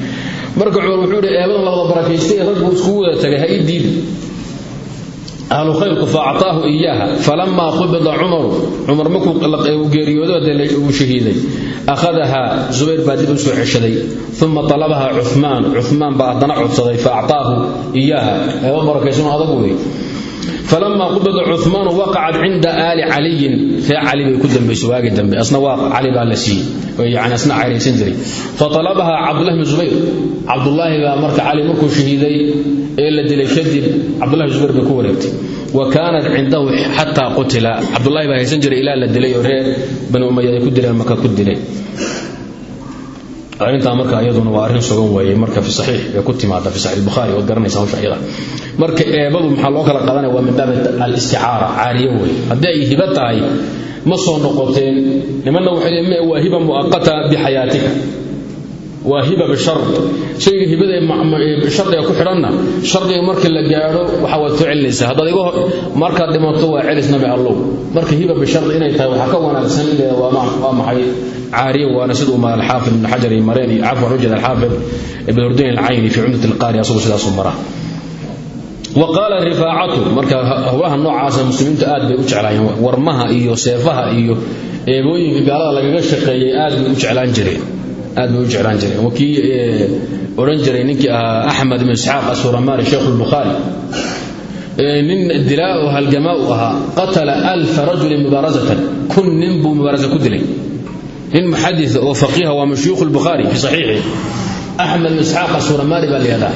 marka cumar wuxuu yidhi eebadan la wada barakaystay raggu iskugu wada tagay ha ii diidi ahlu khayrku faactaahu iyaaha falamaa qubida cumaru cumar markuu geeriyoodo uu shahiiday. Akhadaha zubayr baa dib u soo ceshaday uma talabaha cumaan cumaan baa haddana codsaday faactaahu iyaaha. Eeba barakaysanoo adag wey falama qubida cumaanu waqacat cinda aali caliyin ree cali bay ku dambaysewaagi dambe asna waa cali baa la siiyey yani asna cayraysan jiray faalabaha cabdullahi bn zubayr cabdullaahi baa marka cali markuu shahiiday ee la dilay kadib cabdullahi zubayr bay ku wareegtay wa kaanat cindahu xataa qutila cabdullahi baa haysan jiray ilaa la dilay oo reer bani umaya ay ku dileen maka ku dileen arrintaa marka iyaduna waa arrin sugan weeye marka fi saxiix ee ku timaada fi saxiix bukhari waad garanaysaa hawsha iyada marka eebadu maxaa loo kala qadanaya? Waa min baab al-isticaara caariyo weeye. Haddii ay hiba tahay ma soo noqoteen nimanna waxay leeyihiin waa hiba mu'aqata bixayaatika waa hiba bishar. Shayga hibada ee shardiga ku xidhanna shardiga markii la gaadho waxa waad soo celinaysaa. Haddaad iga markaad dhimato waa celis nabi allow. Marka hiba bishardi inay tahay waxaa ka wanaagsan waa maxay? Caariya waana siduu maal xaafid ibn xajar iyo mareen iyo cafwan ujeed alxaafid ibn hurdayn alcayni fi cumdat alqaari asagoo sidaasuu maraa waqaala rifaacatu marka howlaha noocaasa muslimiintu aad bay u jeclaayeen. Warmaha iyo seefaha iyo eebooyinka gaalada lagaga shaqeeyey aad bay u jeclaan jireen aad bay u jeclaan jireen kii eh, odhan jiray ninkii ahaa axmed ibn isxaaq asuramari sheikh lbukhaari eh, nin dilaa oo halgamaa u qatala alfa rajulin mubaarasatan kun nin buu mubaarasa ku dilay. Nin muxadida oo faqiiha waa mashuyukh lbukhaari fi saxiixi. Axmed ibn isxaaq asuramari baa layihahdaa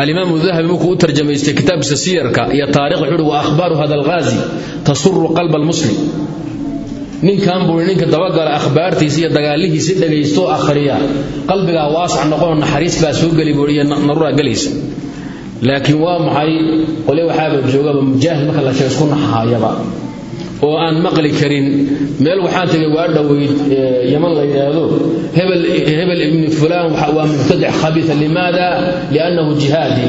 alimaam dahabi markuu u tarjamaystay kitaabkiisa siyarka iyo taarikh wuxuu uhi wa ahbaaru hada alghaazi tasuru qalba almuslim ninkan buu ninka dabagala akhbaartiisa iyo dagaalihiisa dhagaysto akhriya qalbiga waasac noqon naxariis baa soo gali buu iyo narura galaysa laakiin waa maxay? Qole waxaaba joogaba mujaahid marka la sheego isku naxahayaba oo aan maqli karin meel waxaan tegay waa dhoweyd yaman la yidhaahdo hebel ibni fulaan waa mubtadic khabiisa limaada? Liannahu jihaadi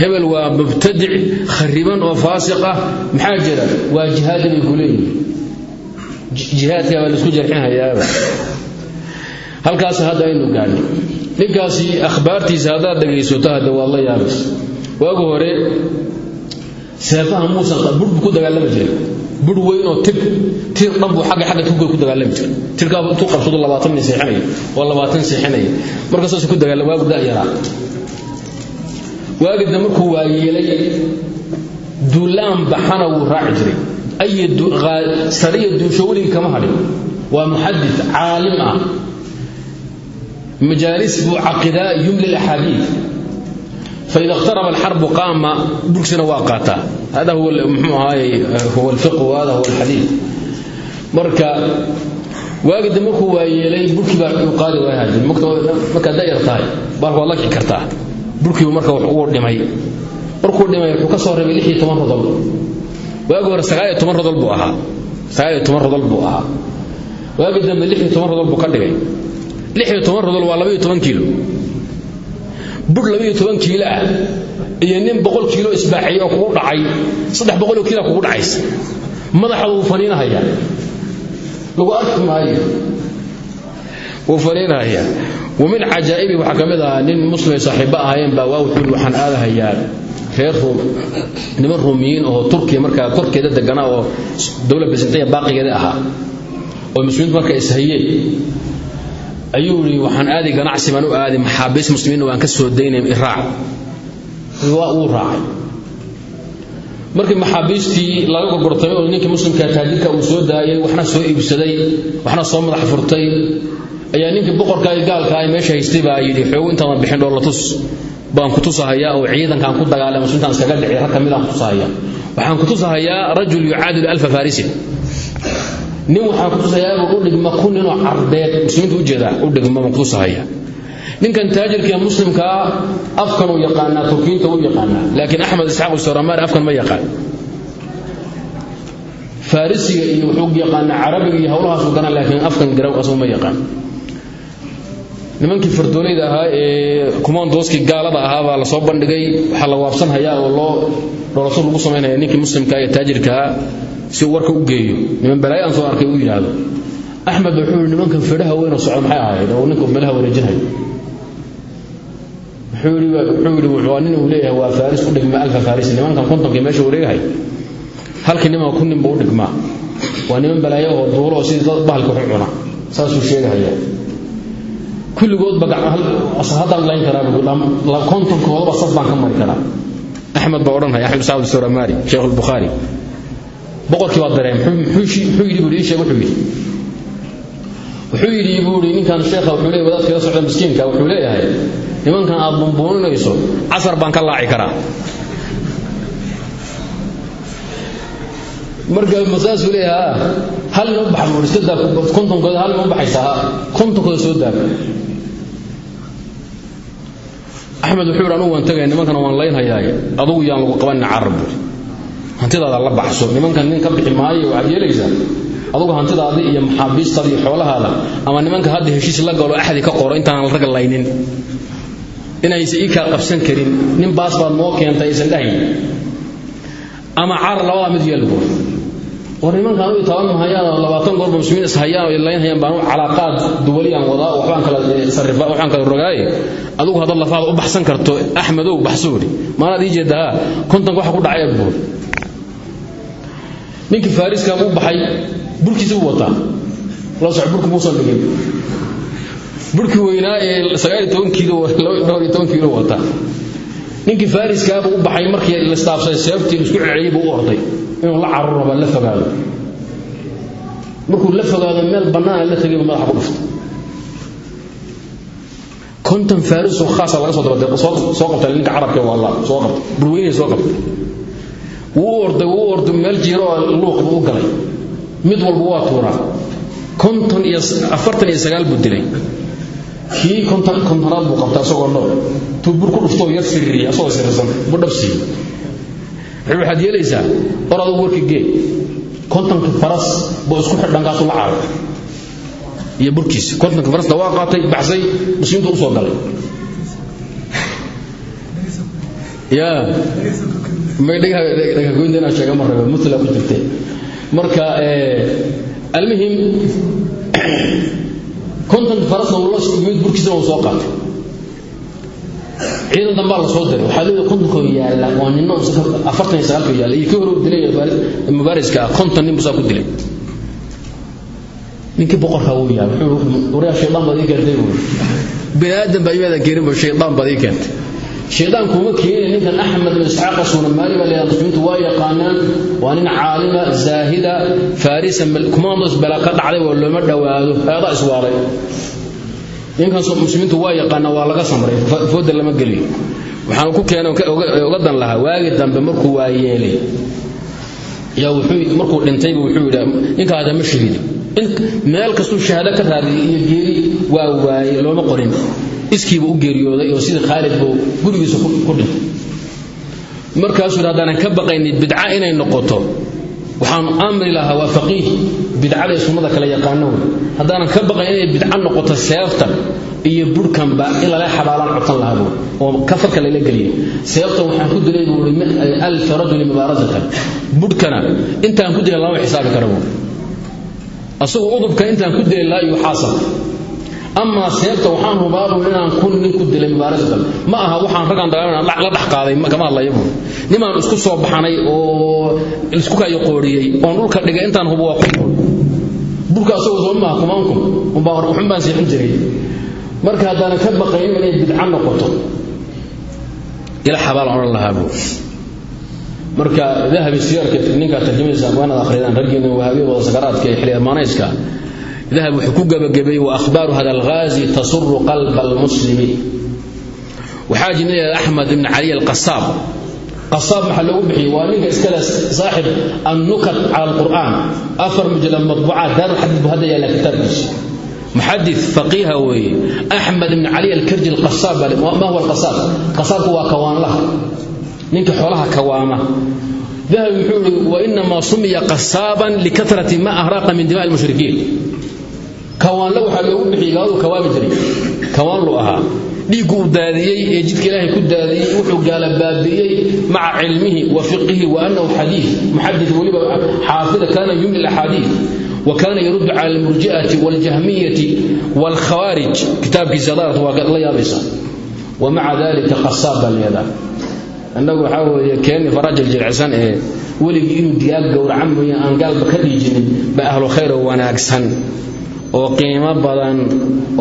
hebel waa mubtadic khariban oo faasiq ah. Maxaa jira? Waa jihaadi bay ku leeyihiin jihaadka baa la isku jarxinhayaaba halkaas hadda aynu gaadhnay ninkaasi akhbaartiisa haddaad dhegaysato hadda waad la yaabaysa waagu hore seefaha muusan bur buu ku dagaalami jiray. Bur weyn oo tir tir dhan buu xagga xagga tuga ku dagaalami jiray. Tirkaa intuu qabsado labaatan nin seexinaya oo labaatan seexinaya marka saas ku dagaalama waagu da waagida markuu waayeelay duulaan baxana wuu raaci jiray. Ay sariya duusho weligii kama hadhin. Waa muxadid caalim ah. Majaalis buu caqidaa yumli axaadiid. Faida اqtaraba alxarbu qaama burgsina waa qaataa hada mxuu ahaay huwa alfiqh hada huwa alxadiid. Marka waagida markuu waayeelay burkii baa qaadi waaya markaad da'yar tahay baalka waad la kici kartaa burkiibu marka wax uu dhimay. Markuu dhimay wuxuu ka soo reebay lix iyo toban rodol waagi hore sagaal iyo toban rodol buu ahaa. Sagaal iyo toban rodol buu ahaa. Waagi dambe lix iyo toban rodol buu ka dhigay. Lix iyo toban rodol waa laba iyo toban kiilo. Bur laba iyo toban kiilo ah iyo nin boqol kiilo isbaaxay oo kugu dhacay. Saddex boqol oo kiila kugu dhacaysa. Madaxa wuu faniinahaya lagu arki maayo. Wuu faniinahaya wamin cajaa'ibi waxaa ka mid ahaa nin muslimay saaxiibba ahaayeen baa waa wuxuu waxaan aadahayaa reer niman ruumiyiin oo turkiya markaa korkeeda deganaa oo dowlad bisintiya baaqigeeda ahaa oo muslimiintu marka ishayeen ayuu yidhi waxaan aadi ganacsi baan u aadi maxaabiis muslimiinna waan ka soo daynay iraac waa uu raacay markii maxaabiistii laga gorgortamay oo ninkii muslimka taajirka uu waxna soo iibsaday waxna soo madax ayaa ninkii boqorka iyo gaalka ay meesha haystay baa yidhi xoogo intaadan bixin dhoor la tus. Baan ku tusahayaa oo ciidankaan ku dagaalay muslimtaan iskaga dhici rag ka midaan ku tusahayaa. Waxaan ku tusahayaa rajul yucaadilu alfa farisin nin waxaan ku tusahayaa u dhigma ku ninoo carbeed muslimiinta u jeedaa u dhigma baan ku tusahaya ninkan taajirka muslimkaa afkan uu yaqaanaa turkiinta uu yaqaanaa laakiin axmed isxaaq usoramaari afkan ma yaqaan. Farisiga iyo wuxuu yaqaanaa carabiga iyo howlahaasuu garan laakiin afkan garaw asagu ma yaqaan nimankii fardoolayda ahaa ee kumaandooskii gaalada ahaa baa la soo bandhigay waxaa la waabsanhayaa oo loo dholaso lagu samaynaya ninkii muslimka iyo taajirkaa si uu warka u geeyo. Niman balaayo aan soo arkay uu yidhaahdo axmed wuxuu yidhi nimankan fedhaha weynoo socda maxay ahayd? Oo ninka meelaha wareejinhayo. Wuxuu yidhi waa nin uu leeyahay waa faaris u dhigma alfa faaris nimankan kontonkii meesha wareegahay. Halkii niman kun ninba u dhigmaa. Waa niman balaayo oo duulo sidii dad bahalka waxu cuna saasuu sheegahaya kulligoodba haddaan layn karaa kontonkoodaba saf baan ka mari karaa. Axmed baa odhanaya axmed saad soramaari sheekh albukhaari boqorkii baa dareen muxuu yidhi buu sheeg wuxuu yidhi. Wuxuu yidhi buu yidhi ninkan sheekha wuxuu leeyahay wadaadka la socda miskiinka wuxuu leeyahay nimankan aad bumbuuninayso casar baan ka laaci karaa. Marka masaasuu leeyahaa hal nin u baxa buu iska daa kontonkooda hal nin u baxaysaa kontonkooda soo daaba axmed wuxuu yidhi anugu waan tegaya nimankan waan laynhayaaye adugu yaan lagu qabanina carab buuri hantidaada la baxso. Nimankan nin ka bixi maayo waxaad yeelaysaa? Adugu hantidaadii iyo maxaabiistaada iyo xoolahaada ama nimanka hadda heshiis la galo axdi ka qoro intaanan rag laynin inaysan ii kaa qabsan karin. Nin baas baad noo keentay aysan dhahayn ama carar labada mid yeel buuri war nimankan u taaban mahayaan labaatan goorba muslimiin ishayaan oo laynhayaan baan calaaqaad duwaliyaan wadaa waxbaan kala sarrifa waxbaan kala rogaaye. Adugu haddaad lafaada u baxsan karto axmedow baxsuuri maanaad ii jeedaa kontonka waxa ku dhacay buur ninkii faariska u baxay burkiisa u wataa. La soco burki muusan dhigin? Burkii weynaa ee sagaal iyo toban kiilo wataa ninkii faariskaabuu u baxay markii lastaafsaday seeftii isku celceliyay buu orday. Inuu la caruro raba la fogaado. Markuu la fogaado meel bannaan la tegay buu madaxa ku dhuftay. Konton faarisoo khaasa laga soo dabade soo qabtay ninka carabka waa allah soo qabtay. Burweynay soo qabtay. Wuu orday wuu orday meel jiiro luuq buu galay. Mid walba waa tuuraa. Konton iyo afartan iyo sagaal buu dilay kii kontonaad buu qabta asagoo nool. Tuu bur ku dhuftoo yar siririya asagoo sirirsan buu dhabsiiy wuxuu waxaad yeelaysaa or adugu warkii gee kontonka faras buu isku xidhankaasu la caaray. Iyo burkiisi kontonka farasna waa qaatay baxsay muslimiintu u soo galay. Ya dhagagoynta inaa sheega ma rabe mutla ku jirte marka almuhim kontonka farasna uu la yimid burkiisana uu soo qaatay. Ciidan dambaa la soo diray. Waxaa leedahay kontonkoo yaalla waa ninno afartan iyo sagaalkoo yaalla iyo kii hore uu dilay mubaariska ah konton nin busaa ku dilay. Ninkii boqorka wuu yahay wuxuu waryaa shaydaan baad ii keentay buu bini aadan baa imaadan keenin buu shaydaan baad ii keentay shaydaan kuma keenin ninkan axmed bin isxaaq suunamaali baa leeyahay muslimiintu waa yaqaanaan waa nin caalima zaahida farisa kumaandos bala ka dhacday waa looma dhowaado. Eedaa iswaaray ninkan muslimiintu waa yaqaana waa laga samray. Fooda lama geliyo. Waxaan ku keenay uga dan lahaa waagi dambe markuu waa yaa wuxuu markuu dhintayba wuxuu yidhi ninkaada ma shahidi meel kastuu shahaado ka raadiyay iyo geeri waa waayey looma qorin. Iskiiba u geeriyooday oo sidii khaalid buu gurigiisa ku dhintay. Markaasuu haddaanan ka baqaynin bidca inay noqoto waxaan amri lahaa waa faqiih bidcada ee sunnada kale yaqaano wey. Haddaanan ka baqayn inay bidca noqoto seeftan iyo burhkanba in lala xabaalaan codsan lahaa buu oo kafarka lala geliyay seeftan waxaan ku dilay buu alfa rajuli mubaarasatan budhkana intaan ku dilay lama xisaabi kara buu asagu udubka intaan ku dilay laa yuxaasab amaa seefta waxaan hubaabu inaan kun nin ku dilay mubaarasatan ma aha waxaan raggaan dagaalana la dhex qaaday kama hadlaya buu nimaan isku soo baxnay oo isku kayo qooriyey oon dhulka dhigay intaan hubo waa kun burka asagoo soo maaha kumaankum umbaa waxun baan seexin jiray. Marka haddaanan ka baqayn inay bidca noqoto ila xabaal odhan lahaa buu marka dahabi siyarka ninkaa tarjamadiisa waanad akhridaan raggiina wahaabiyada wada sakaraadka ee xiliamaanayska dahab wuxuu ku gabagabeeyey wa akhbaaru hada alghaazi tasuru qalba almuslimi. Waxaa jirnay axmed ibn cali alqasaab qasaab maxaa loogu bixiyey waa ninka iskale saaxib annukat cala alqur'aan. Afar mujallad matbuucaad daar alxadiid buu hadda yaalla kitaabkiisa. Muxadi faqiiha weeye. Axmed ibn cali alkarji alqasaab baa ma huwa alqasaab qasaabku waa kawaanlaha له نينك حولها كوامة ذهب يقول وإنما سمي قصابا لكثرة ما أهراق من دماء المشركين كوان له حلو بحي قالوا كوام جري كوان له أها dhiigu daadiyey ee jidka ilaahay ku daadiyey wuxuu gaala baabiyey maca cilmihi wa fiqihi wa annahu xadiid muxadid weliba xaafida kaana yumli alaxaadiid وكان يرد على المرجئة والجهمية والخوارج كتاب كيسادات الله يابسا ومع ذلك annagu waxaa weeye keeni faraja jilcisan ee weligii inuu digaag gowraca mooye aan gaalba ka dhiijinin ba ahlu khayr wanaagsan. Oo qiimo badan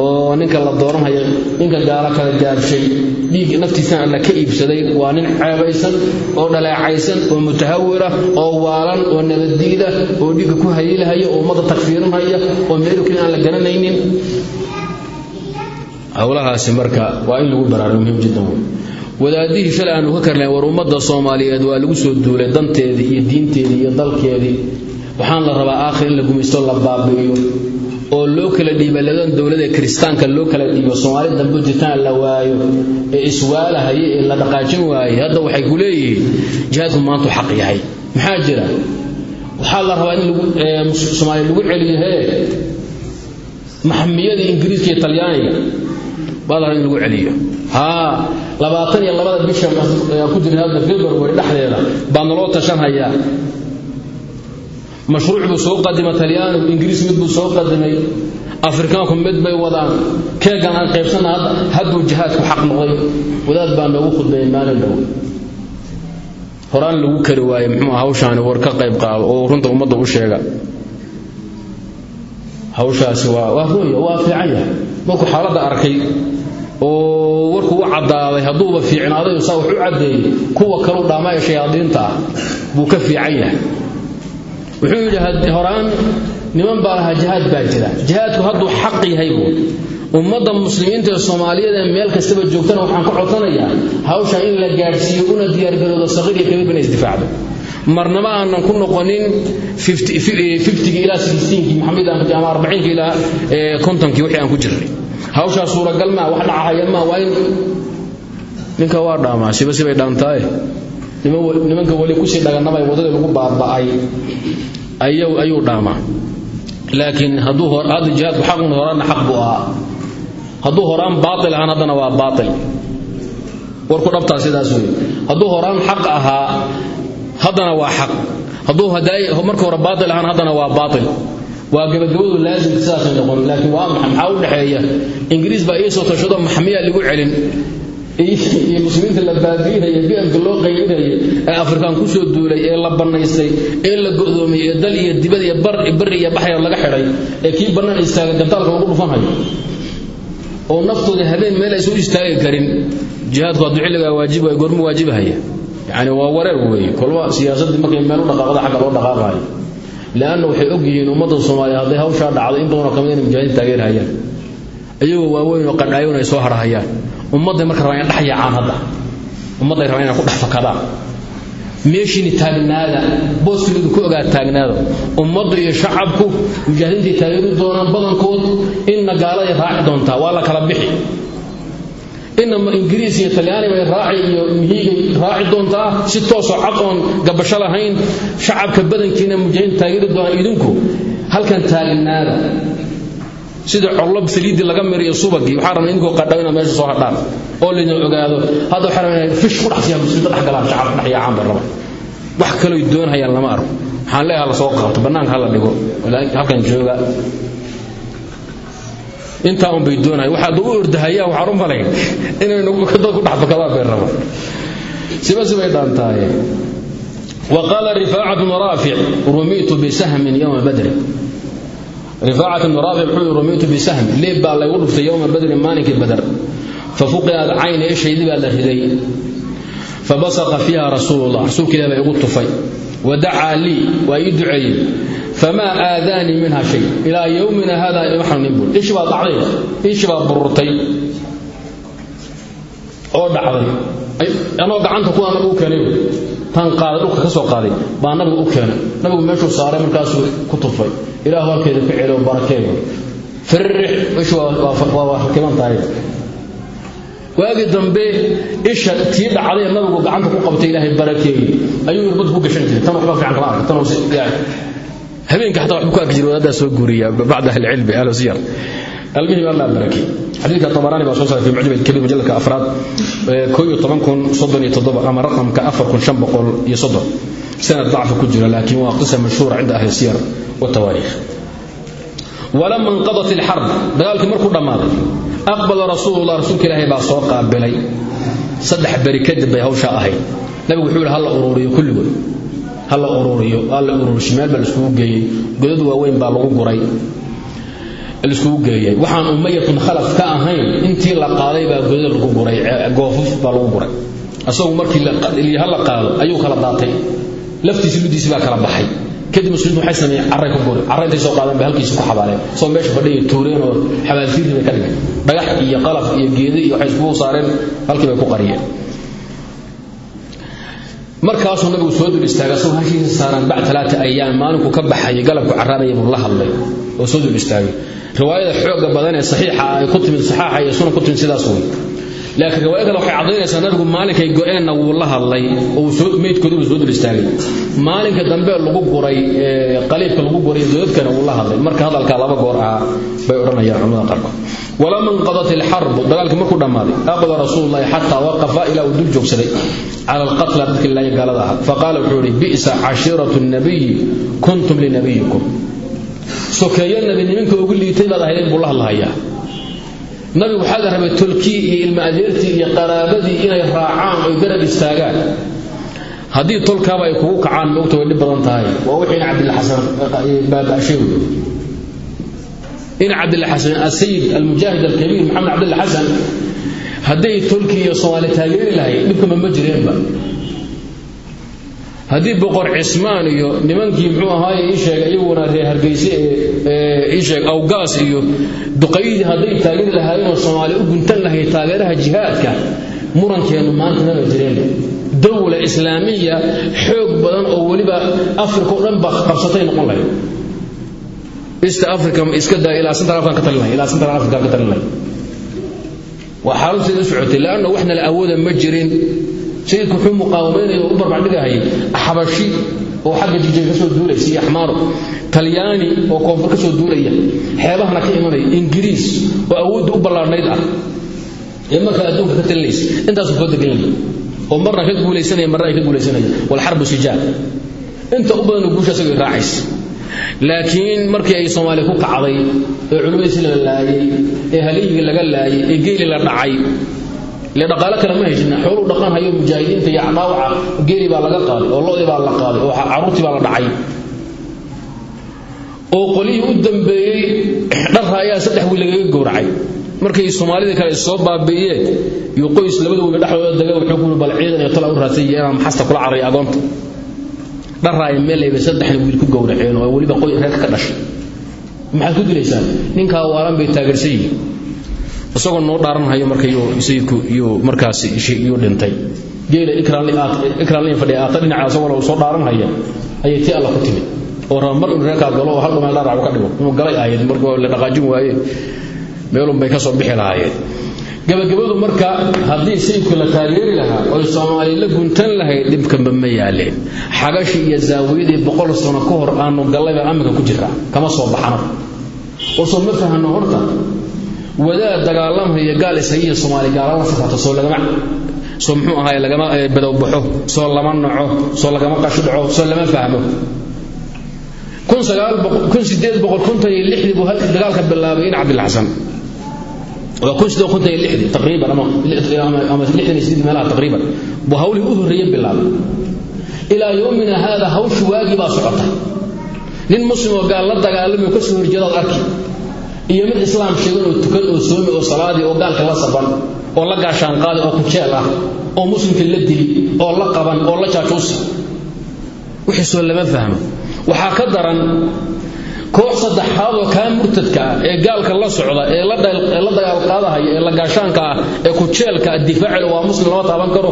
oo ninka la dooranhaya ninka gaala kala gaabshay dhiig naftiisana alla ka iibsaday waa nin ceebaysan oo dhaleecaysan oo mutahawira oo waalan oo nabaddiida oo dhiigga ku hayilahaya oo ummadda takfiirinhaya oo meelukii aan la garanaynin. Howlahaasi marka waa in lagu baraaray muhiim jiddan wadaadihii shalay aanu ka karnayn war ummadda soomaaliyeed waa lagu soo duulay danteedii iyo diinteedii iyo dalkeedii. Waxaan la rabaa aakhir in la gumaysto la baabi'iyo. Oo loo kala dhiiba ladan dowladda kiristaanka loo kala dhiibo soomaali dambe jirtaan la waayo. Ee iswaalahaya ee la dhaqaajin waayey hadda waxay ku leeyihiin jihaadku maantu xaq yahay. Maxaa jira? Waxaa la rabaa in soomaaliya lagu celiyo hee maxamiyadii ingiriiska iyo talyaaniga baa la rabaa in lagu celiyo. Haa labaatan iyo labada bisha aan ku jirnay hadda february dhexdeeda. Baa naloo tashanhayaa. Mashruuc buu soo qadima talyaanigu ingiriis mid buu soo qadimay. Afrikaanku mid bay wadaan. Keegan aan qaybsanna hadduu jihaadku xaq noqday wadaad baa noogu khudbeeyey maalin dhow. Horaan lagu kari waaye muxuu hawshaani war ka qayb qaado oo runta ummadda u sheega. Hawshaasi waa waa rooya waa fiican yahay. Markuu xaaladda arkay oo caddaaday hadduuba fiicnaaday saa wax u kuwa kalu dhaamaya shayaadiinta ah buu ka fiican yahay. Wuxuu yidhi horaan niman baa lahaa baa jira. Jihaadku hadduu xaq yahay buu. Ummadda muslimiinta ee soomaaliyeed ee meel kastaba joogtana waxaan ka codsanayaa hawsha in la gaadhsiiyo una diyaargaroodo saqiir iyo kabiir bina isdifaacdo marnaba aanan ku noqonin fiftigii ilaa sixteenkii maxamed ama arbaciinkii ilaa kontonkii wixii aan ku jirnay. Hawshaa suuragal maa wax dhacahaya maa waa in ninka waa dhaamaa siba sibay dhaantaaye nimanka weli ku sii dhaganabay wadadii lagu baaba'ay ayuu dhaamaa. Laakiin hadduu hadda jihaadku xaqun horaanna xaq buu ahaa. Hadduu horaan baail ahaan haddana waa baail warku dhabtaa sidaas wey hadduu horaan xaq ahaa haddana waa xaq. Hadduu marka hore baail ahaan haddana waa baail waa gabagabadu laazimka sidaasay noqon laakiin waa maxa maxaa u dhexeeya? Ingiriis baa ii soo tashado maxmiyaa ligu celin iyo muslimiinta la baabi'inaya bi'amka loo qaybinaya ee afrikaan ku soo duulay ee la bannaystay ee la go'doomiyey ee dal iyo dibad iyo bari iyo baxyar laga xidhay ee kii bannaan istaaga gantaalka lagu dhufanhayo oo naftooda habeen meel aysan u istaagi karin jihaadku hadduu xilligaa waajib waay goormu waajibahaya yacni waa wareer weeye kolba siyaasaddii markay meel u dhaqaaqda xagga loo dhaqaaqayo leanna waxay og yihiin ummadda soomaaliya hadday hawshaa dhacdo in badanoo ka mid inay mujaahidiin taageerhayaan iyagoo waaweyn oo qadhaayon ay soo harhayaan ummadday marka rabaan in dhex yaacaan hadda ummadday rabaan ku dhex fakadaan. Taagnaada booskiidu ku ogaa taagnaada ummaddu iyo shacabku mujaahidiintay taageeri doonaan badankood inna gaaladay raaci doontaa. Waa la kala bixi. Inama ingiriis iyo talyaani bay raaci iyo mihiigay raaci doontaa? Si toosoo cad oon gabasho lahayn shacabka badankiina mujaahidiin taageeri doonaan idinku. Halkan taagnaada sida collob saliidii laga miriyo subagii waxaa rabna idinkoo qadhaw inaad meesha soo hadhaan oo laydin ogaado hadda waxaa rabna inay fish ku dhex siiyaan muslimiinta dhex galaan shacabka dhex yaacaan bay rabaan wax kaloo doonhayaan lama arko waxaan leeyahay la soo qabto bannaanka hala dhigo halkan jooga intaa un bay doonaya waxaad u ordahayaan waxaan u malayn inaynu dad ku dhex fakadaan bay rabaan siba sibay dhaantaaye وقال رفاعة بن رافع رميت بسهم يوم بدر rifaacat ibnu raafic wuxuu rumaytu bisahmi leeb baa laygu dhuftay yowma badrin maalinkii badar. Fa fuqiad cayni ishaydii baa la riday. Fa basaqa fiiha rasuulullah. Rasuulka baa igu tufay. Wa dacaa lii waa ii duceeyey. Famaa aadaanii minha shay. Ilaa yowmina haadaa ima xanuunin buul ishi baa dhacday. Ishi baa bururtay. Oo dhacday. Anoo gacanta kuwaan uu kanay dhulka ka soo qaaday. Baa nabigu u keenay. Nabigu meeshuu saaray markaasuu ku tufay. Ilaah halkeeda ku celiyo barakeeyo waagii dambe isha tii dhacday nabigu gacanta ku qabtay ilaahay barakeeyey ayuu irbad ku gashan jiray. Tan waxba fiican kama arka tan habeenka xataa waxbuu ku arki jiray wadaaddaa soo guuriya bacda ahlicilmi ahlusiyar qalbihii baa la aldaray xadiidka abaraani baa soo saaray fi mucjam kabir majaladka afraad ama raqamka sanad dacfi ku jira laakiin waa qisa mashhuura cinda ahli siyar watawaariikh walama inqadat ilxarb dagaalkii markuu dhammaaday aqbala rasuulullah rasuulka ilaahay baa soo qaabilay. Saddex beri bay hawshaa ahayd. Nabigu wuxuu yidhi halla kulligood? Halla uruuriyo? Alla uruuriyo? Shimeel baa la iskugu godad waaweyn baa lagu guray laiskugu geeyay. Waxaan umayatun khalaf ka ahayn. Intii la qaaday baa goda lagu guray goofaf baa lagu guray isagu markii ha la qaado ayuu kala daatay. Laftiisi ludiisi baa kala baxay. Kadib muslimiin waxay sameeyeen carray ku gure carra soo qaadeen bay halkiisa ku xabaaleen soo meesha fadhaya tuureen oo xabaaltiirri ka dhigeen. Dhagax iyo qalaf iyo geeda iyo waxay iskugu saareen halkii bay ku qariyeen. Markaasuu nabigu soo dul istaagay asagoo hashiisa saaran bacd alaata ayaam maalinku ka baxaya galabku carraanaya buu la hadlay oo soo dul istaagay riwaayada xooga badan ee saxiixa ay ku timid saxaaxa iyo sunan ku timid sidaas wey laakiin riwaaya waxay cadaynaysaa nabigu maalinkay go-eenna la hadlay oo meydkoodi uu soo dul maalinka dambe lagu guray qaliibka lagu guray doodadkana wuu la hadlay. Marka hadalkaa laba goor ah bay odhanayaan culamada qaarkood walama inqadat ilxarbu dagaalkii markuu dhammaaday aqda rasuululahi xataa waqafa ilaa uu dul joogsaday cala alqatla dadkii laaya gaalada ahaa. Wuxuu yidhi bi'sa cashiiratu nabiyi kuntum linabiyikum sokeeyo nabiniminka ugu liitay baad ahaydeen buu la hadlahayaa. Nabigu waxaa la rabay tolkii iyo ilma adeertii iyo qaraabadii inay raacaan oy garab istaagaan. Haddii tolkaaba ay kugu kacaan moogta way dhib badan tahay. Waa wixii in cabdilla xasan baaba'shay wey in cabdilla xasan asayid almujaahid alkabiir maxamed cabdilla xasan hadday tolkii iyo soomaali taageeri lahayd dhibkama ma jireenba haddii boqor cismaan iyo nimankii muxuu ahaaye ii sheegay iyaguna reer hargeyse ee ii sheeg awgaas iyo duqaydii hadday taageeri lahaayeen oo soomaali u guntan lahayd taageeraha jihaadka murankeenu maanta maba jireen dowla islaamiya xoog badan oo weliba afrika oo dhan ba qabsatay noqon lahayd. East africa iska daa ilaa central africa ka talin lahayd ilaa central africa ka talin lahayd waa u socotay leanna waxna la awooda ma jirin sayidku wuxuu muqaawamaynaya oo u barbardhigahayay xabashi oo xagga jijay ka soo duulaysa iyo talyaani oo koonfur ka soo duulaya. Xeebahana ka imanaya. Ingiriis oo awoodda u ballaadhnayd ah. Ee markaa adduunka ka talinaysa intaasuu soo deganaya oo marna ka guulaysanaya marna ay ka guulaysanaya. Walxarbu sijaal inta u badan guusha asagay raacaysa laakiin markii ay soomaaliya ku kacday ee culimadiisi la laayay ee haligii laga laayay ee geeli la dhacay ile dhaqaalo kale ma heshina xooluu dhaqan hayo mujaahidiinta iyo dhaawaca geeli baa laga qaaday oo lo'dii baa la qaaday oo carruurtii baa la dhacay. Oo qolihii u dambeeyey dharra ayaa saddex wiil lagaga gowracay. Markay soomaalidii kale soo baabi'iyeen iyo qoys labada wiil dhexdooda daga wuxuu ku bal ciidan iyo tala u raadsan iyo inaan maxasta kula carray agoonta? Dharraay meelayba saddexna wiil ku gowraceen oo weliba qoy reerka ka dhashay. Maxaad ku dilaysaan? Ninkaa waalan bay taageersan yihiin isagoo noo dhaaranhayo marka sayidku iyo markaas iyuu dhintay. Geela ikraanliin fadhiya aata dhinaca isagoo soo dhaaranhaya ayay tii alla ku timid oo mar inuu reerkaa galo oo hal dharac ka dhigo inuu galay ahayd marka la dhaqaajin waaye. Meelun bay ka soo bixi lahaayeen. Gabagabadu marka haddii sayidku la taageeri lahaa oy soomaali la guntan lahayd dhibkanba ma yaaleen. Xagashi iyo zaawiyadii boqol sano ka hor aanu gallayba amminka ku jiraa kama soo baxano oo soo ma fahano horta wadaad dagaalamaya gaal isagiiyo soomaali gaalala safarta soo lagama soo muxuu ahaay lagama badowbaxo soo lama naco soo lagama qashidhaco soo lama fahmo. Buu dagaalka bilaabay in cabdilxasan waa taqriiban ama meelaha taqriiban buu hawlihii u horreeye bilaabay. Ilaa yowmina haada hawshu waagii baa socotay nin muslimoo gaal la dagaalamayo ka soo horjeedaad arki iyo mid islaam sheegan oo tukan oo soomi oo salaadii oo gaalka la saban oo la gaashaan qaadi oo kujeel ah oo muslimka la dili oo la qaban oo la jaajuusi wixiisoo lama fahmo. Waxaa ka daran koox saddexaad oo kaa murtadka ah ee gaalka la socda ee la dagaalqaadahaya ee la gaashaanka ah ee kujeelka ah difaacil waa muslim lama taaban karo.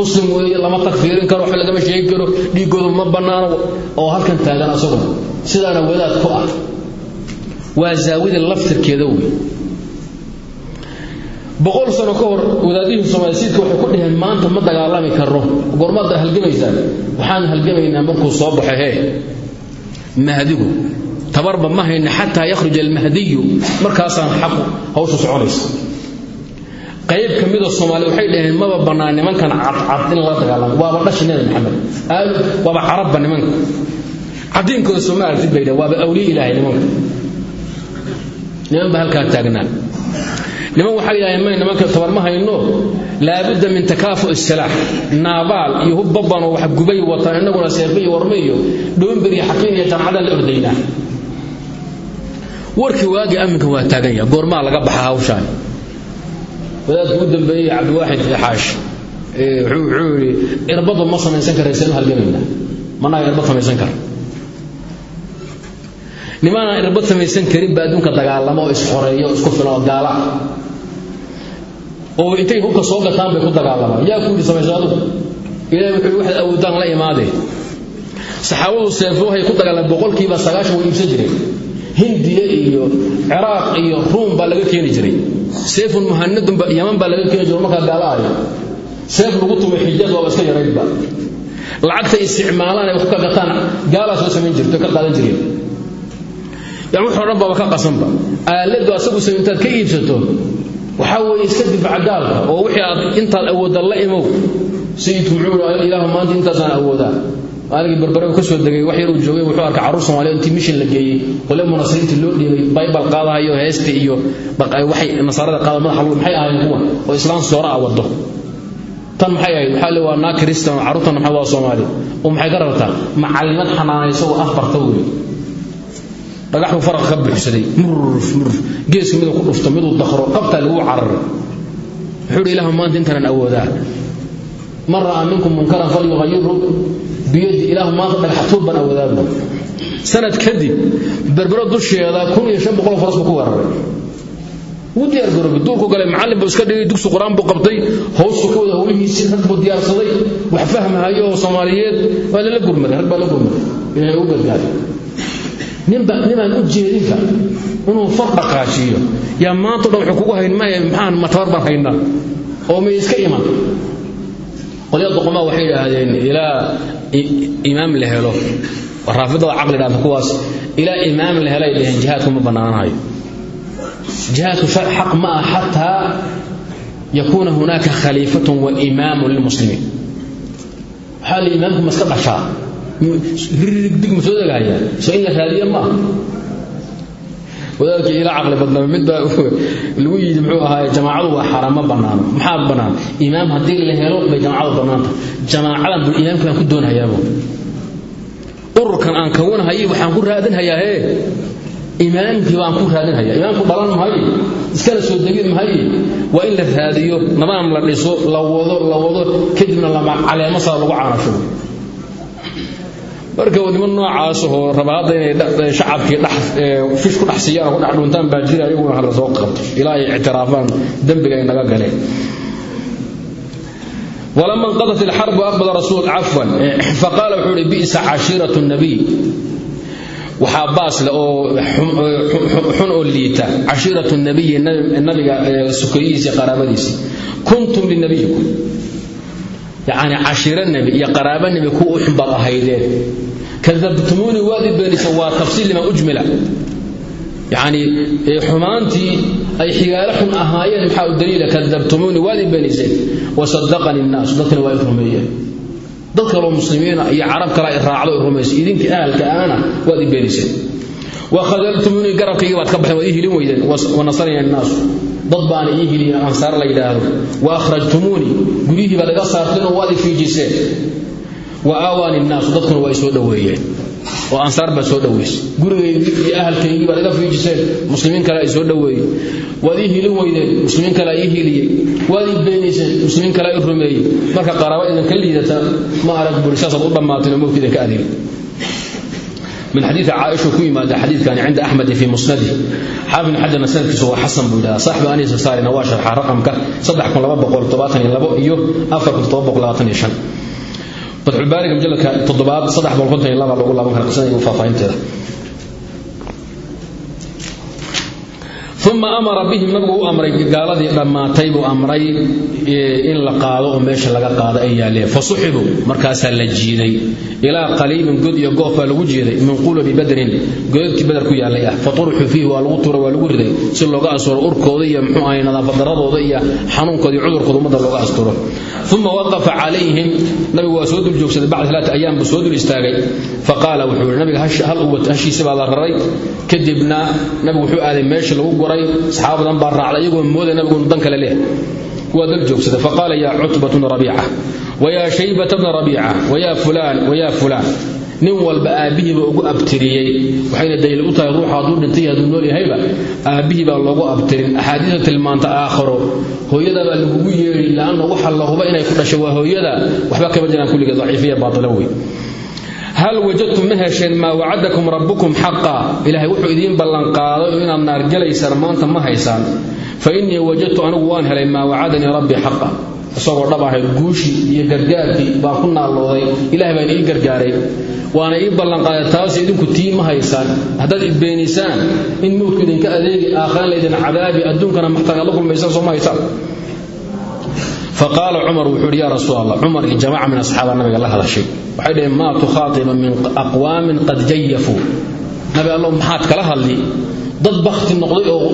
Muslim weeye lama takfiirin karo wax lagama sheegi karo dhiigoodu ma bannaano oo halkan taagan asaguna. Sidaana wadaad ku ah waa zaawida laftirkeeda wey boqol sano ka hor wadaadihii soomaalisiidka waxay ku dhaheen maanta ma dagaalami karno goormaad halgamaysaan. Waxaan halgamaynaa markuu soo baxo hee mahdigu tabarba ma hayna xataa yakhruj almahdiyu. Markaasaan xaqu hawshu soconaysa. Qayb ka mida soomaali waxay dhaheen maba bannaan nimankan cadcad in la dagaalamo. Waaba dhashi nabi maxamed. Waaba carabba nimanka. Cadiinkooda aragtid bay dhaheen waaba awliye ilaahay nimanka niman ba halkaa taagnaa. Niman waxay yidhahdeen may nimanka tabar hayno. Laabudda min takaafu isilaax naabaal iyo hubbabanoo wax gubay wataan innaguna seefe iyo warme iyo dhoonbir iyo xakiin la ordaynaa. Warkii waagii amminka waa taagan yaha goormaa laga baxa hawshaan. Wadaadku u dambeeyey cabdiwaaxid xaash wuxuu yidhi irbadu ma samaysan karaysan halgamayna managa irbad samaysan kara nimaanaan irbad samaysan karin baa adduunka dagaalamo oo isxoreeyo isku filan gaala. Oo intay hubka soo gataan bay ku dagaalamaan yaa ku yidhi samayso adigu ilahay wuxuu waxaad awoodaan la imaadeen saxaabadu seefuhay ku dagaalameen boqolkiiba sagaashan way iibsan jireen hindiya iyo ciraaq iyo ruum baa laga keeni jiray. Seefun muhanadun yaman baa laga keeni jiray markaa gaala ayo seef lagu tumay xijaad waaba iska yaraydba lacagta isticmaalaan ay wax ka gataan gaalaa soo samayn jirto ka qaadan jireen yani wuxuu dhan baaba ka qasanba aaladu asagu intaad ka iibsato waxaa weeye iska difaca gaalka oo wixii aad intaad awoodda la imow sayidku muxuu ilaahu maanta intaasaan awoodaa. Maaligii barbare ka soo degay wax yar uu joogay wuxuu arkay carruur soomaaliya intii mishin la geeyey qole munasiriintii loo dhiibay baybal qaadahayo heesta iyo waxay nasaarada qaada madaxa lu maxay ahaayeen kuwa? Oo islaam soora ah wado tan maxay ahayd? Waxaa le waa kristan carruurtan maxaa waa soomaali? Oo maxay ka rabtaa xanaanayso oo afbarta weeye dhagaxuu faraqa ka buuxsaday murf murf. Geeska miduu ku dhufto miduu dakhro qabtaa lagu cararay. Wuxuu hi maanta intanan awoodaa. Man ra'aa minkum munkaran falyughayirhu biyadi ilaahu maanta dhagaxtuur baan awoodaa sanad kadib berbero dusheeda kun iyo shan boqol faras buu ku weeraray wuu diyaar garoobay duurku galay macallin buu iska dhigay dugsi qur'aan buu qabtay hawsuu ka wada howlihiisii rag buu diyaarsaday wax fahmahayo oo soomaaliyeed waa lala gurmaday rag la gurmaday ilaahay u gargaaray ninaan u jeedinka inuu far dhaqaashiiyo. Yaa maanta dhan wuxuu kugu hayn maya maxaan matabar baan haynaa oo may iska iman. Qolya doqomaa waxay idhaahdeen ilaa imaam la helo. Raafidada caqli dhaanta kuwaas ilaa imaam la helay dhaheen jihaadku ma bannaanahayo jihaadku xaq ma ah xataa yakuuna hunaaka khaliifatun wa imaamun lilmuslimiin. Waxaa la imaamku ma iska dhashaa ririgdig ma soo degahaya soo in la raadiya ma wadaadkii ila caqli badnaa mid baa lagu yidhi muxuu ahaay jamaacadu waa xaaraan ma bannaano maxaa bannaan imaam haddii la helo bay jamaacadu bannaanta jamaacadan bul imaamka baan ku doonahayaabo ururkan aan kawanahayay waxaan ku raadinhayaa hee imaamkii baan ku raadinhayaa imaamku dhalan mahaye iskala soo degin mahaye waa in la raadiyo nidaam la dhiso la wado la wado kadibna caleemo saa lagu caanashubo marka wadnimo noocaas oo raba hadda inay shacabkii fish ku dhex siiyaan oo ku dhex dhuntaan baa jira iyaguna hala soo qabto ilaa ay ictiraafaan dembiga ay naga galeen ولما انقضت الحرب أقبل رسول عفوا فقال وحول بئس عشيرة النبي yacni cashiro nebi iyo qaraabo nebi kuwa u xunbaad ahaydeen. Kadabtumuuni waad i waa tafsiil lima ujmila. Yacnii xumaantii ay xigaalo xun ahaayeen maxaa u daliila? Kadabtumuuni waad i wasadaqani innaas dadkana waa rumeeyeen. Dad kaloo muslimiina iyo carab kala raacdo rumaysa idinka ahalka ana waad i beeniseen wakhadaltumuuni baad ka baxeen waad i weydeen. Wanasarani innaasu dad baana ii hiliya ansaar la yidhaahdo. Wa akhrajtumuunii guryihiiba laga saarteenoo waad ifiijiseen wa aawaani innaasu dadkuna waa i soo dhoweeyeen. Oo ansaar baa soo dhoweysay. Gurigaygii iyo ahalkaygii baad iga fiijiseen muslimiin kalea i soo dhoweeyey waad ii hilin weydeen muslimiin kalea ii hiliyey waad ii muslimiin kalea i rumeeyey. Marka qaraaba idinka liidata ma arag buri saasaad u dhammaateen oo mowtidinka adigin min xadiii caaisha ku yimaada xadiidkani cinda axmedi fii musnadi xaafin xajarna sanadkiisu waa xasan buu yidhaha saaxiba anisa saarina waa sharxa raqamka iyo fatxulbaariga mujaladka toddobaad lagu laaban kara qisadii ugu faahfaahinteeda uma amara bihim nabigu u amray gaaladii dhammaatay buu amray in la qaado oo meesha laga qaado ay yaaleen. Fasuxibuu markaasaa la jiiday. Ilaa qaliibin god iyo goof baa lagu jiiday min qulubi badrin godadkii bader ku yaallay ah. Fauruxuu fiihi waa lagu tuuray waa lagu riday si looga asturo urkooda iyo mxuu ahay nadaafaddaradooda iyo xanuunkooda iyo cudurkooda ummadda looga asturo uma waqafa calayhim nabigu waa soo dul joogsaday bacda alaata ayaam buu soo dul istaagay. Faqaala wuxuu yidhi nabiga hal uwat hashiisi baa la raray. Kadibna nabigu wuxuu aaday meesha lagu gura maray saxaaba baa raacday iyagoo mooda nabigu inu kale leeh kuwaa dal joogsada faqaala yaa cutbat bna rabiica wayaa shaybat bna rabiica wayaa fulaan wayaa fulaan. Nin walba aabbihiiba ugu abtiriyey waxayna daliil u tahay ruuxa hadduu dhintay hadduu nool yahayba aabbihii baa abtirin. Axaadiida tilmaanta aakharo hooyadaa baa lagugu yeeri la'anna waxa la huba inay ku dhashay waa hooyada waxba kama jiraan kulliga daciifiya baadala wey hal wajadtum ma hesheen maa wacadakum rabbukum xaqa ilaahay wuxuu idiin ballanqaaday inaad naar gelaysaan maanta ma haysaan fa innii wajadtu anigu waan helay maa wacadanii rabbii xaqa isagoo dhab ahay guushii iyo gargaarkii baan ku naallooday ilahay baan ii gargaaray waana ii ballanqaaday taas idinku tii ma haysaan haddaad idbeenisaan in mowdku idinka adeegi aakhiran laydin cadaabi adduunkana maxtaagaad la kulmaysaan soo ma haysaan faqaala cumar wuxuu hi yaa rasuul allah cumar iyo jamaca min asxaaba nabiga la hadashay waxay dhaheen maa tukhaatiba min aqwaamin qad jayafuu nabi allow maxaad kala hadli dad bakti noqday oo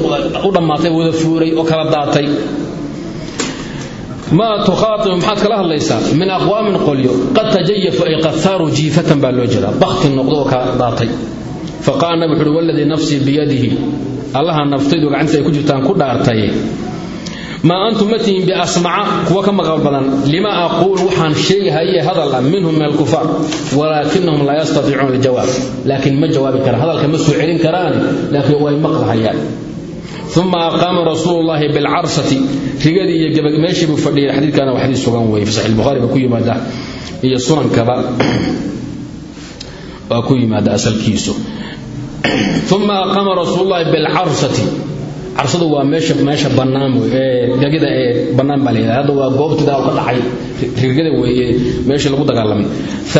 u dhammaatay wada fuuray oo kala daatay maa tukhaatiba maxaad kala hadlaysaa min aqwaamin qolyo qad tajayafu ay qad saaruu jiifatan baa loo jiraa bakti noqda oo kala daatay faqaala nabi wuxu maa antum ma tihin biasmaca? Kuwa ka maqal badan. Lima aquul waxaan sheegahaye hadala ah. minhum min alkufaar walaakinahum laa yastatiicuuna aljawaab. Laakiin ma jawaabi karaan. Hadalka ma soo celin karaan. Laakiin way maqlahayaan. Uma aqaama rasuulu llahi bilcarsati rigadii iyo gabag meeshii buu fadhiyay. Xadiidkaana waa xadiid sugan weye fi saxi buhariba ku yimaada. Iyo sunankaba waa ku yimaada asalkiisu. Uma aqaama rasuulu llahi bilcarsati carsadu waa meesha meesha bannaan ee gagida ee bannaan baa leeyahay hadda waa goobtida oo ka dhacay rirgada weeye meeshii lagu dagaalamay.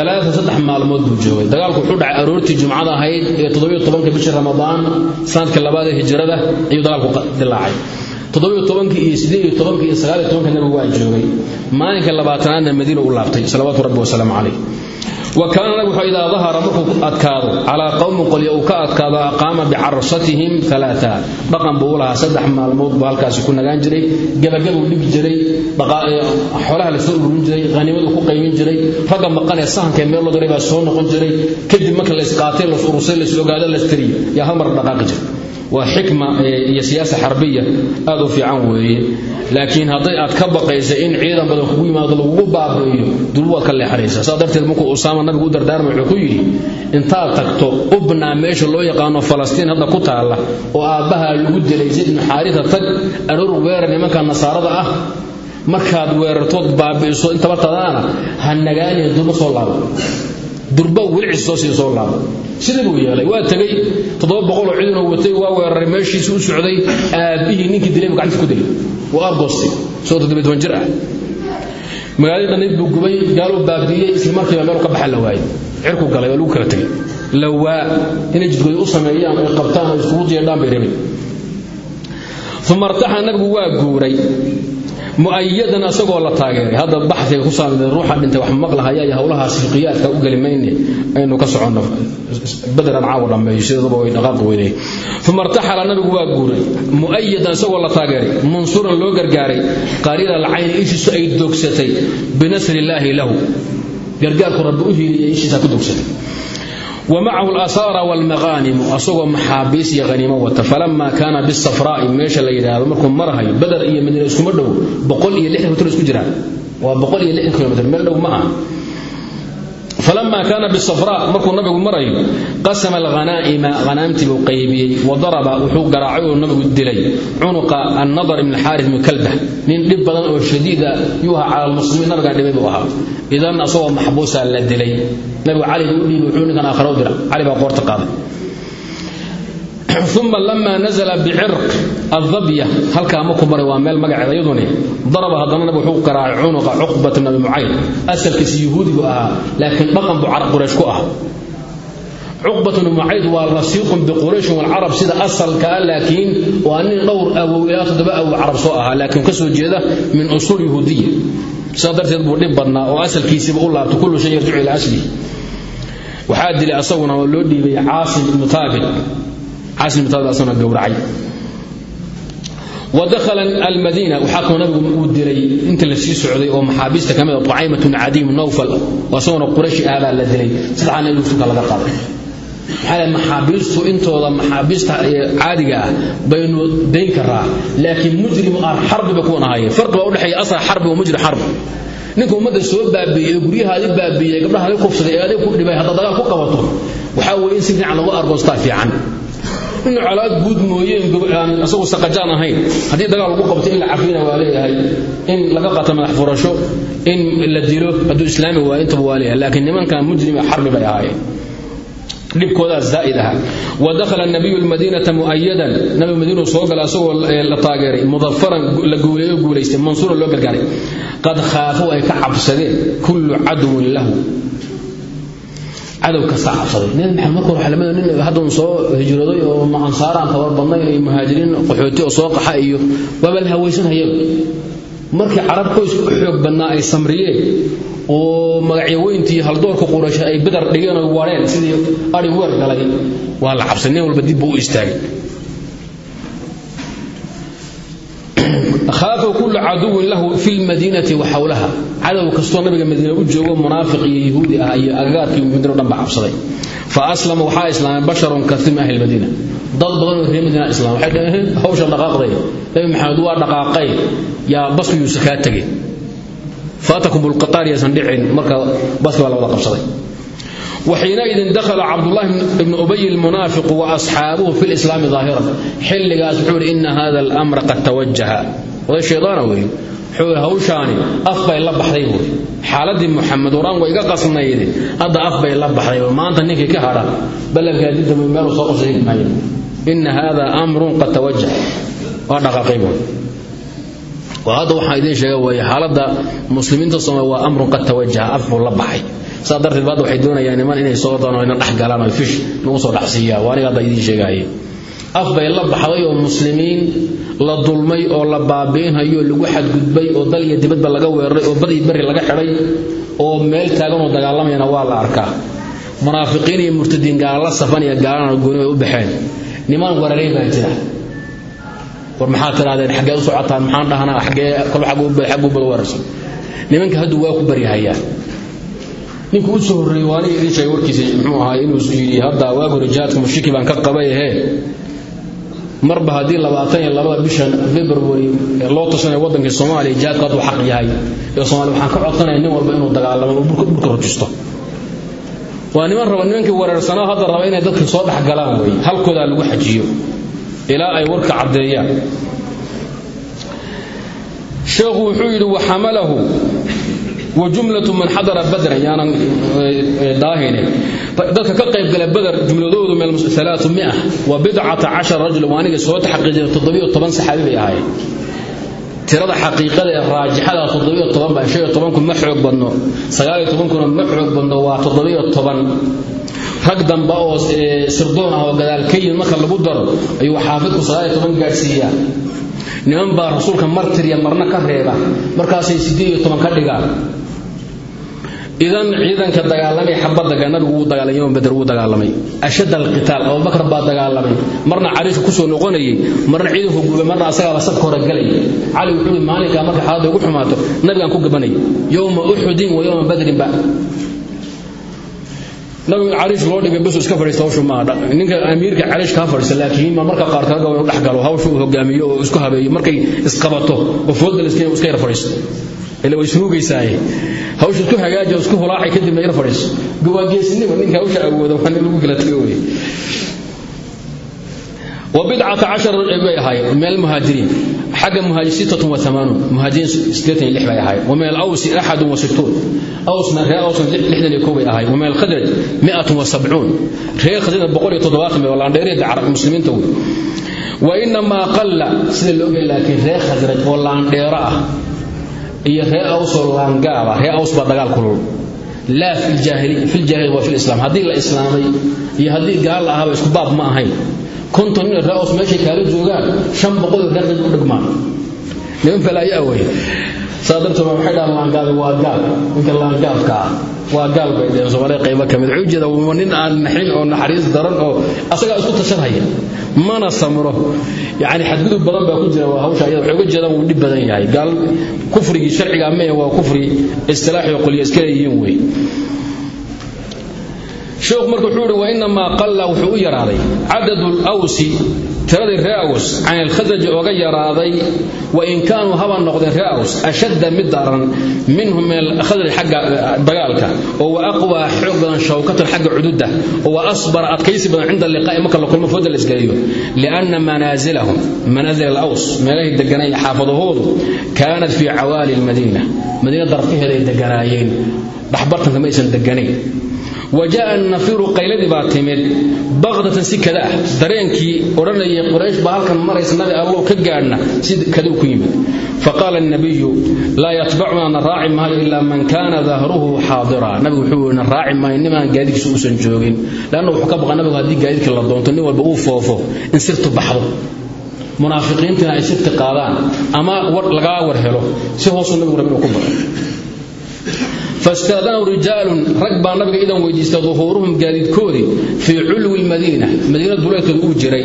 Alaaa saddex maalmood buu joogay. Dagaalku wuxuu dhacay aroortii jumcada ahayd ee toddobiyo tobanka bishii ramadaan sanadka labaad ee hijrada ayuu dagaalku dilaacay. Toddobiyo tobankii iyo siddeed iyo tobankii iyo sagaal iyo tobanka nabigu waa joogay. Maalinka labaatanaadna madiina u laabtay salawaatu rabbi wasalaamu calayh wa kaana nabigu idaa dahara markuu adkaado. Calaa qowmin qolya uu ka adkaado aqaama bicarasatihim alaaa dhaqan buu u lahaa saddex maalmood buu halkaasi ku nagaan jiray. Gabagabuu dhigi jiray xoolaha la soo ururin jiray haniimadu ku qaymin jiray. Ragga maqanee sahankae meel loo diray baa soo noqon jiray. Kadib marka laysqaatay las urusay las ogaado las tiriy yaa hal mar dhaqaaqi jiray waa xikma iyo siyaasa xarbiya aad u fiican weeye. Laakiin hadday aad ka baqaysa in ciidan badan kugu yimaado nabigu u dardaarmay wuxuu ku yidhi intaad tagto ubnaa meesha loo yaqaano falastiin hadda ku taalla oo aabbaha lagu dilay zayd ibnu tag aroor weerar nimanka nasaarada ah. Markaad weerartood baabi'iso intabartadaana ha nagaaniya durma soo laabo. Durba welicis soo sii soo laabo. Sidii buu yeelay waa tegey. Boqoloo ciidanoo watay waa weeraray meeshiisi u socday aabbihii ninkii dilay buu gacanta ku dilay. Waa argoostay soo toddobiy toban jir ah magaaladii dhannayd buu gubay gaaluu baabi'iyey isla markiiba meel ka baxa la waayey cirku galay waa lagu kala tegey lawaa inay jidgooda u sameeyaan ay qabtaan oo iskugu jeedhaan bay rabeen. Uma artaxa nabigu waa guuray mu'ayadan asagoo la taageeray. Hadda baxsiga ku saamida ruuxa dhintay wax maqlahaya iyo howlahaas fiqiyaadka u geli mayne aynu ka soconno badaran caawa dhammeeyo sidaba way dhaqaaqi weynay uma artaxala nabigu waa guuray. Mu'ayadan isagoo la taageeray mansuuran loo gargaaray qariira alcayni ishiisu ay doogsatay binasri illaahi lahu. Gargaarku rabbi u hiiliyay ishiisa ku wmacahu alasaara walmaqaanimu asagoo maxaabiis iyo haniimo wata falamaa kaana bisafraa'i meesha la yidhaahdo markuu marahayo badar iyo madiina iskuma dhow boqol iyo lixdan mitr isku jiraan waa boqol iyo lixdan meel dhow ma ah falama kaana bisafraa markuu nabigu marayo qasama alhana'ima hanaamtii buu qaybiyey wa daraba wuxuu garaacay oo nabigu dilay. cunuqa annadar ibn xaaris ibnu kalba nin dhib badan oo shadiida yuuha cala almuslimiin nabigan dhibay buu ahaa. idan asagoo maxbuusa la dilay. nabigu cali buu u dhiibay wuxuu ninkan aakhira u dira. cali baa qoorta qaaday uma lama nazla bicirq adabya halkaa maku maray waa meel magaceeda. Iyaduni daraba haddana nabigu wuxuu garaacay cunuqa cuqbat bn abi mucayd asalkiisa yuhuudi buu ahaa laakiin dhaqan buu quraysh ku ah cuqbat bn mucayd waa rasiiqun biqurayshin walcarab sida asalka ah laakiin waa nin dhowr awow ilaa toddoba awow carab soo ahaa laakiin ka soo jeeda min usuul yahuudiya sidaa darteed buu dhib badnaa oo asalkiisiiba u caslimataadasna gowracay wadakhala almadiina waxaa kaloo nabigu uu dilay inta la sii socday oo maxaabiista ka mid ah a ucaymatun cadiim nowfal asagona qurayshi ahbaa la dilay. Saddexa nabigu sulka laga qaaday. Maxaa l maxaabiistu intooda maxaabiista caadiga ah baynu dayn karaa laakiin mujrim aan xarbiba kuwan ahaye farqibaa udhexeeya asal soo baabiiyey ee guryahaadi baabiiyey gabdhahaadi kufsaday ee adig ku dhibay haddaad dagaa ku qabato. Waxaa weye si fiican lagu argoostaa fiican inuu colaad guud mooyeen aan isagu saqajaan ahayn. Haddii dagaal lagu qabto in la cafina waa leeyahay in laga qato madax furasho in la dilo hadduu islaami waa intaba waa leeyahay. Laakiin nimankan mujrima xarbi bay ahaayeen. Dhibkoodaas zaa'id aha wadakhala nabiyu lmadiinata mu'ayadan nabi madiinu soo gala asagoo la taageeray mudafaran la guuleeyo guulaystay mansuuran loo gargaaray. Qad khaafuu ay ka cabsadeen kullu caduwin lahu cadow kastaa cabsaday nabi maxamed marka hore xalamada nin haddan soo hijrooday oo ansaaraan tabar badnayn iyo muhaajiriin qaxooti oo soo qaxa iyo waaba la hawaysanhayeen markii carab qoysku u xoog badnaa ay samriyeen oo magacyaweyntii haldoorka quraysh ay badar dhigeen oo wareen sidii ari weer galay waa la cabsay. Nin walba dib buu u istaagay خاف كل عدو له في المدينة وحولها عدو كستو نبي المدينة وجوه منافق يهودي أي أغار في المدينة ودن بعبصدي فأسلم وحا إسلام بشر كثير من أهل المدينة ضد بدن في المدينة إسلام حتى هوش دقاق دي نبي محمد waa dhaqaaqay yaa basku yuusa ka tagay فاتكم بالقطار يا سندعين مركا بس ولا ولا قبصدي وحينئذ دخل عبد الله بن أبي المنافق وأصحابه في الإسلام ظاهرا حل قال حول إن هذا الأمر odayshaydaana wey hawshaani af la baxday buy xaaladii muxamed horaan way iga qasnayde hadda af la baxday maanta ninkii ka hadha ballankaadidam meelu soo qorsayi maayo inna haadaa amrun qad tawajax waa dhaqaaqay buy oo hadda waxaan idiin sheega weeye muslimiinta soomaali waa amrun qad tawajaha afbuu la baxay. Saas darteed waxay doonayaan inay soo ordaan oo ina galaan fish nagu soo dhacsiiyaan waa aniga hadda idiin af bay la baxday oo muslimiin la dulmay oo la baabi'inhayo lagu xadgudbay oo dal iyo dibadba laga weeraray oo bad iyo berri laga xidhay oo meel taagan oo dagaalamayana waa la arkaa. Munaafiqiin iyo murtadiin gaalala safan iyo gaalana gooni u baxeen. Niman wararay baa jira. War maxaa tirahdeen xaggee u socotaan maxaan dhahnaa xaggee kol xagguu bada weerarsan. Nimanka haddu waa ku baryahayaan ninkuu u soo horreeyey waa aniga idiin sheegay warkiisa muxuu ahaa inuu yidhi hadda waag hore jihaadka mushriki baan ka qabay ahee marba haddii labaatan iyo labada bishan february loo tashanaya waddankii soomaaliya jihaadku hadduu xaq yahay. Ee soomaaliya waxaan ka codsanaya nin walba inuu dagaalamo oo dhulka rujisto waa niman raba nimankii weerarsanaa hadda raba inay dadka soo dhex galaan wey halkoodaa lagu xajiyo. Ilaa ay warka caddeeyaan. Sheekhu wuxuu yidhi waxamalahu wajumlatu man xadara badran yaanan daahine dadka ka qayb gala badar jumladoodu meel mia wa bidcata cashar rajul waa aniga soo taxaqiijina toddobiyo toban saxaabi bay tirada xaqiiqada ee raajixada toddobiyo toban baa shan iyo tobanku ma xoog badno. Sagaal iyo ma xoog badno waa toddobiyo toban. Rag damba oo sirdoon ah oo gadaal ka yimid marka lagu daro ayuu xaafidku sagaal iyo toban gaadhsiiyaa niman baa rasuulka martirya marna ka reeba. Markaasay siddeed iyo toban ka dhigaan. Idan ciidanka dagaalamay xabadaga nabigu wuu dagaalamay yowm bader wuu dagaalamay. Ashad alqitaal abubakar baa dagaalamay. Marna cariishka ku soo noqonayay marna ciidanku gubay marna asagaaba sabka hore galay. Cali wuxuu yidhi maalinkaa marka xaaladda ugu xumaato nabigaan ku gabanay yowma uxudin wa yowma badrinba nabigu cariish loo dhigay bas iska fadhiista hawshu maaha ninka amiirka cariish kaa fadhiista laakiin marka qaar kaga gabo dhex galo hawshu uu hogaamiyo oo isku habeeyo markay isqabato oo foodda la iska yar fadhiisto ila way isnuugaysaaye hawsha isku hagaaji oo isku hulaacay kadibna yar fadhiiso gawaageesnimo ninka hawsha awooda waa nin lagu kala tago wey وبضعة عشر بي هاي من المهاجرين xagga muhaajiriin bay ahay wamin alawsi axad wasituun awsna reer awsna lixdan iyo kowbay ahay wamin alkhadraj miatun wasabcuun reer khasrajna boqol iyo toddobaatan bay laandheeriya dacar muslimiinta wey. Wainamaa qalla sida la ogaya laakiin reer khasraj oo laandheero ah iyo reer awsoo laangaaba ah, reer aws baa dagaal kulul laa filjaahiliya filjaahiliya waa filislam haddii la islaamay iyo haddii gaal la ahaaba isku baab ma ahayn konton nin ree aws meeshay kaala joogaan shan boqol reer u dhigmaan. Niman falaayo awey saa darteed waxay dhahaan laangaabi waa gaal. Ninka laangaabka ah waa gaal bay dheheen soomaalida qaybo ka mid wuxuu ujeeda waa nin aan naxin oo naxariis daran oo asagaa isku tashanhaya mana samro. Yani xadgudub badan baa ku jira waa hawsha ayada. Waxay uga jeedaan dhib badan yahay. Gaal kufrigii sharciga mee waa kufri istilaaxi oo qolyo iska sheekhu marka wuxuu yidhi wainamaa qalla wuxuu yaraaday cadadu lawsi tiradii ree aws can ilkhadraji oga yaraaday wain kaanuu haba noqdeen ree aws ashadda mid daran minhum min alkhadraj xagga dagaalka oo wa aqwaa xoog badan shawkatan xagga oo wa asbara adkaysi badan cinda liqaa'i marka la kulmo fooda la isgeliyo lianna manaasilahum manaazil alaws meelahay deganay xaafadahoodu kaanat fii cawaali lmadiina madiina darfaheeday deganaayeen dhaxbartanka ma aysan wajaaa nafiru qayladii baa timid baqdatan si kada ah dareenkii odhanayay quraysh baa halkan maraysa nabi allow ka gaadhna si kada ku yimid faqaala nabiyu laa yatbacunaa na raaci maayo ilaa man kaana dahruhu xaadira nabigu wuxuu na raaci maayo nimaan gaadiidkiisa uusan joogin leanna wuxuu ka baqa nabigu haddii gaadiidka la doonto nin walba uu foofo in sirtu baxdo munaafiqiintina ay sirti qaadaan ama lagaa war helo si hoosuu nabigu rabinu ku baqo fastaadanuu rijaalun ragbaa nabiga idan weydiista duhuuruhum gaadiidkoodii fii culwi madiina madiina duleedkooda uu jiray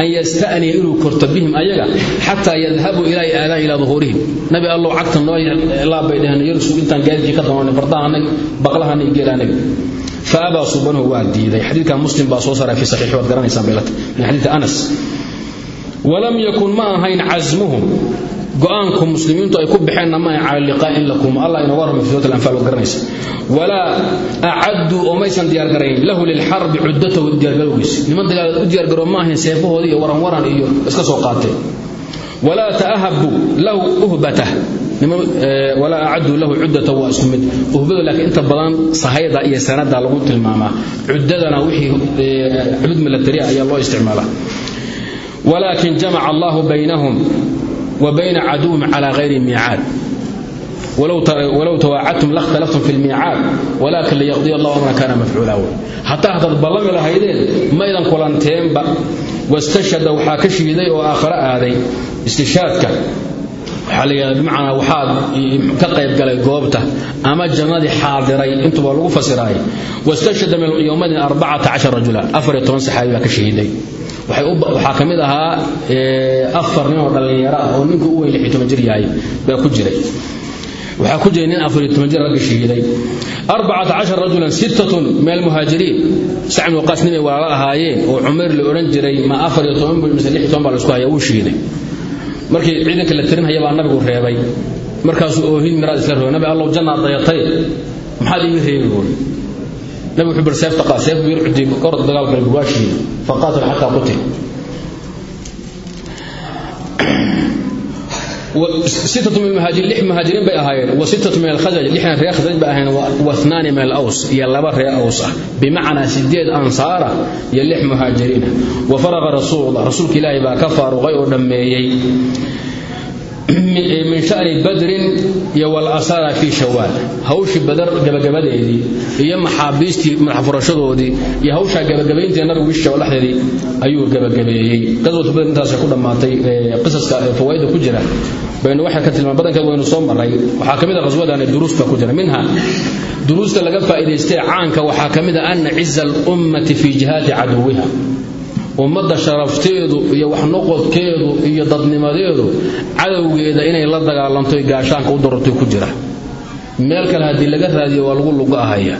an yasta'niya inuu korto bihim ayaga xataa yadhabuu ilaa aadaan ilaa duhuurihim nabi allow cagta noo laabbay dheheen yarsu intaan gaadiidkii ka danoonay bardahanag baqlahanag geelaanag fa abaa subanuhu waa diiday xadiidka muslim baa soo saaray fii saxiix waad garanaysaan baylata min xadiidka anas walam yakun ma ahayn casmuhum go'aanku muslimiintu ay ku baxeenna ma cala liqaain lakum. Allah inooga warramay fi suurat alanfaal waa garanaysa. Walaa acadduu oo maysan diyaargarayn lahu lilxarbi cuddatahu diyaargarowgiisa niman dagaalaad u diyaargaroo ma ahayn seefahooda iyo waran waran iyo iska soo qaateen walaa taahabu lahu uhbatah eh, walaa acaduu lahu cuddatahu waa isku mid. Uhbadu inta badan sahayda iyo sanada lagu tilmaamaa. Cuddadana wixii eh, xudud milatari ayaa loo isticmaalaa. Walaakin jamaca allahu baynahum wa bayna caduwin calaa hayri miicaad. Walow tawaacadtum lakhtalaftum fi lmiicaad walaakin liyaqdiya allahu amran kaana mafcuula wey hataa haddaad ballami lahaydeen maydan kulanteenba wastashhada waxaa ka shiiday oo aakhare aaday istishaadka waxaa la yidhahda bimacnaa waxaad ka qayb galay goobta ama jannadii xaadiray intuba lagu fasiraay wastashhada min yowmadin arbacata cashar rajula afar iyo waxaa ka mid ahaa afar nin oo dhallinyaro ah oo ninka u weyn jir yahay baa ku jiray. Waxaa ku jiray nin afar iyo toban jir ragga shahiiday arbacata cashar rajulan sittatun min almuhaajiriin sacd ibnu waqaas nimay walaalo ahaayeen oo cumayr la odhan jiray ma afar iyo toban buu mise lix iyo toban baa la isku haya uu shahiiday markii ciidanka la tirinhaya baa nabigu reebay. Markaasuu oohin miraad isla roogay nabi allow jannaad dayatay. Maxaad iiga reebi buuri nabi wuxuu bir seefta qaad seef buu yar cudiyey korod dagaal galay waa shiiday faqaatil xataa qutil ستة من المهاجرين لح مهاجرين بي أهايين وستة من الخزرج لحنا ريا خزرج بي أهايين واثنان من الأوس يلبا ريا أوس بمعنى سديد أنصار يلح مهاجرين وفرغ رسول الله رسول الله با كفار غير دميي min eh, shani badrin iyo walasara fii shawaal hawshii badar gabagabadeedii iyo maxaabiistii madaxfurashadoodii iyo hawshaa gabagabayntii nabigu bishii shawaal dhexdeedii ayuu gabagabeeyey qaswatu badr intaasay ku dhammaatay eh, qisaska eh, fawaaidda ku jira. Baynu waxay ka tilmaan badankeed waynu soo maray waxaa ka mid a qaswadani ku jira. Minha duruusta laga faa'idaystee caanka waxaa ka mid a ana ciza alummati fii ummadda sharafteedu iyo wax noqodkeedu iyo dadnimadeedu cadowgeeda inay la dagaalanto gaashaanka u darortay ku jira. Meel kale haddii laga raadiyo waa lagu luga ahaya.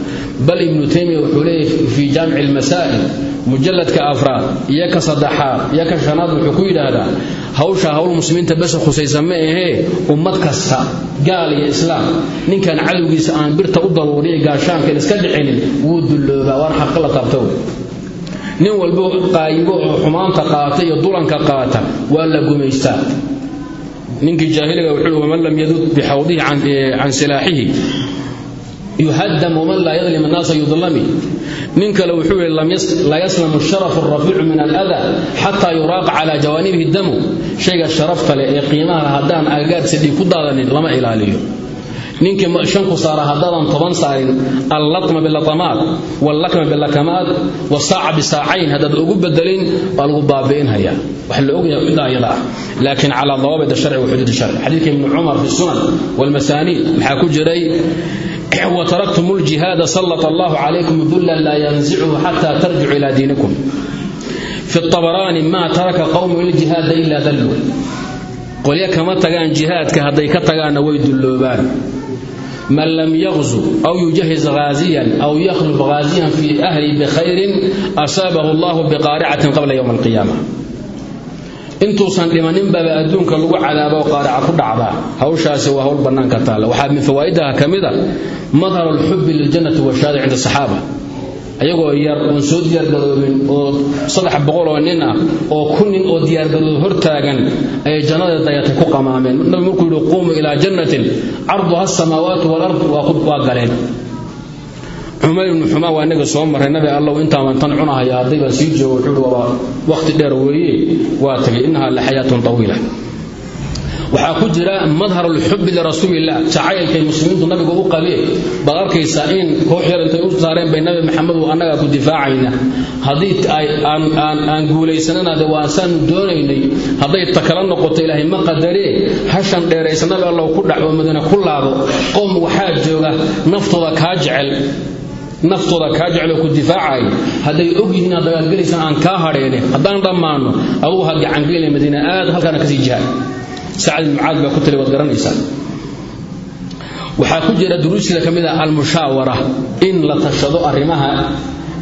Bal ibnu taymiya wuxuu leeyahay fii jaamici almasaa'il mujalladka afraad iyo ka saddexaad iyo ka shanaad wuxuu ku yidhaahdaa hawsha hawl muslimiinta bas khusaysa ma ahee? Ummad kasta gaal iyo islaam ninkan cadowgiisa aan birta u daruuriya gaashaanka iska dhicinin wuu dulloobaa waana xaqa la taabta wey nin walbo qaayibo oo xumaanta qaata iyo dulanka qaata waa la gumaystaa. Ninkii jaahiliga wuxuu waman lam yadud bixawdihi can silaaxihi? Yuhaddam waman laa yadlim annaasa yudlami. Nin kale wuxuu yihi laa yaslamu sharafu rafiicu min alada xataa yuraaqa calaa jawaanibihi damu. Shayga sharafta leh ee qiimaha haddaan agagaadsa dhiig ku daadanin lama ilaaliyo ninkii shanku saara haddaadan toban saarin allatma bilatamaad wallakma bilakamaad wasaaca bisaacayn haddaad ugu bedelin waa lagu baabi'inhayaa. Wax la ogyahay ciddaa iyada ah laakiin calaa dawaabit wa xuduud sharci. Xadiidka ibnu cumar fi sunan walmasaaniid maxaa ku jiray? Wataraktum ljihaada sallat allahu calaykum dullan laa yanzichu xataa tarjicu ilaa diinikum. Fi abaraani maa taraka qowmu ljihaada ilaa dallu. Qolyo kama tagaan jihaadka hadday ka tagaanna way dulloobaan man lam yaqzu aw yujahiz ghaasiyan aw yakhluf ghaasiyan fii ahli bikhayrin asaabahu allahu biqaaricatin qabla yowm alqiyaama intuusan dhimaninbaba adduunka lagu cadaabo qaarica ku dhacdaa. Hawshaasi waa hawl bannaanka taalla. Waxaa min fawaa'idaha ka mid a madharu alxubbi liljannati washaadi cinda asaxaaba ayagoo yar oon soo diyaargaroobin oo saddex boqol oo nin ah oo kun nin oo diyaargaroob hortaagan ayay jannada dayatay ku qamaameen. Nabi markuu yidhi quumuu ilaa jannatin carduha asamaawaatu walard waa galeen. Cumayr ibnu xumaan waa inaga soo marray nabi allow intaaban tan cunahaya hadday baan sii joogo wuxuu waa waqti dheer weeye waa tagay innahaa la xayaatun tawiila waxaa ku jira madharu lxubbi lirasuulilah jacaylkay muslimiintu nabiga u qabeen baad in koox yar intay u saareen bay nabi maxamed annagaa ku difaacayna. Haddii aan guulaysanana de waasaanu doonaynay. Hadday takala noqoto ilaahay ma qadaree hashan dheeraysa nabi ku dhac oo ku laabo. Qowm waxaa jooga naftooda kaa jecel. Naftooda kaa jecloo ku difaacay. Hadday og yihiin aad dagaalgelaysaan aan kaa hadheene haddaan dhammaanno adugu ha gacangeela madiine aad halkaana ka sii jihaad sacad ibn mucaad baa ku waxaa ku jira duruusida ka mid ah almushaawara in la tashado arrimaha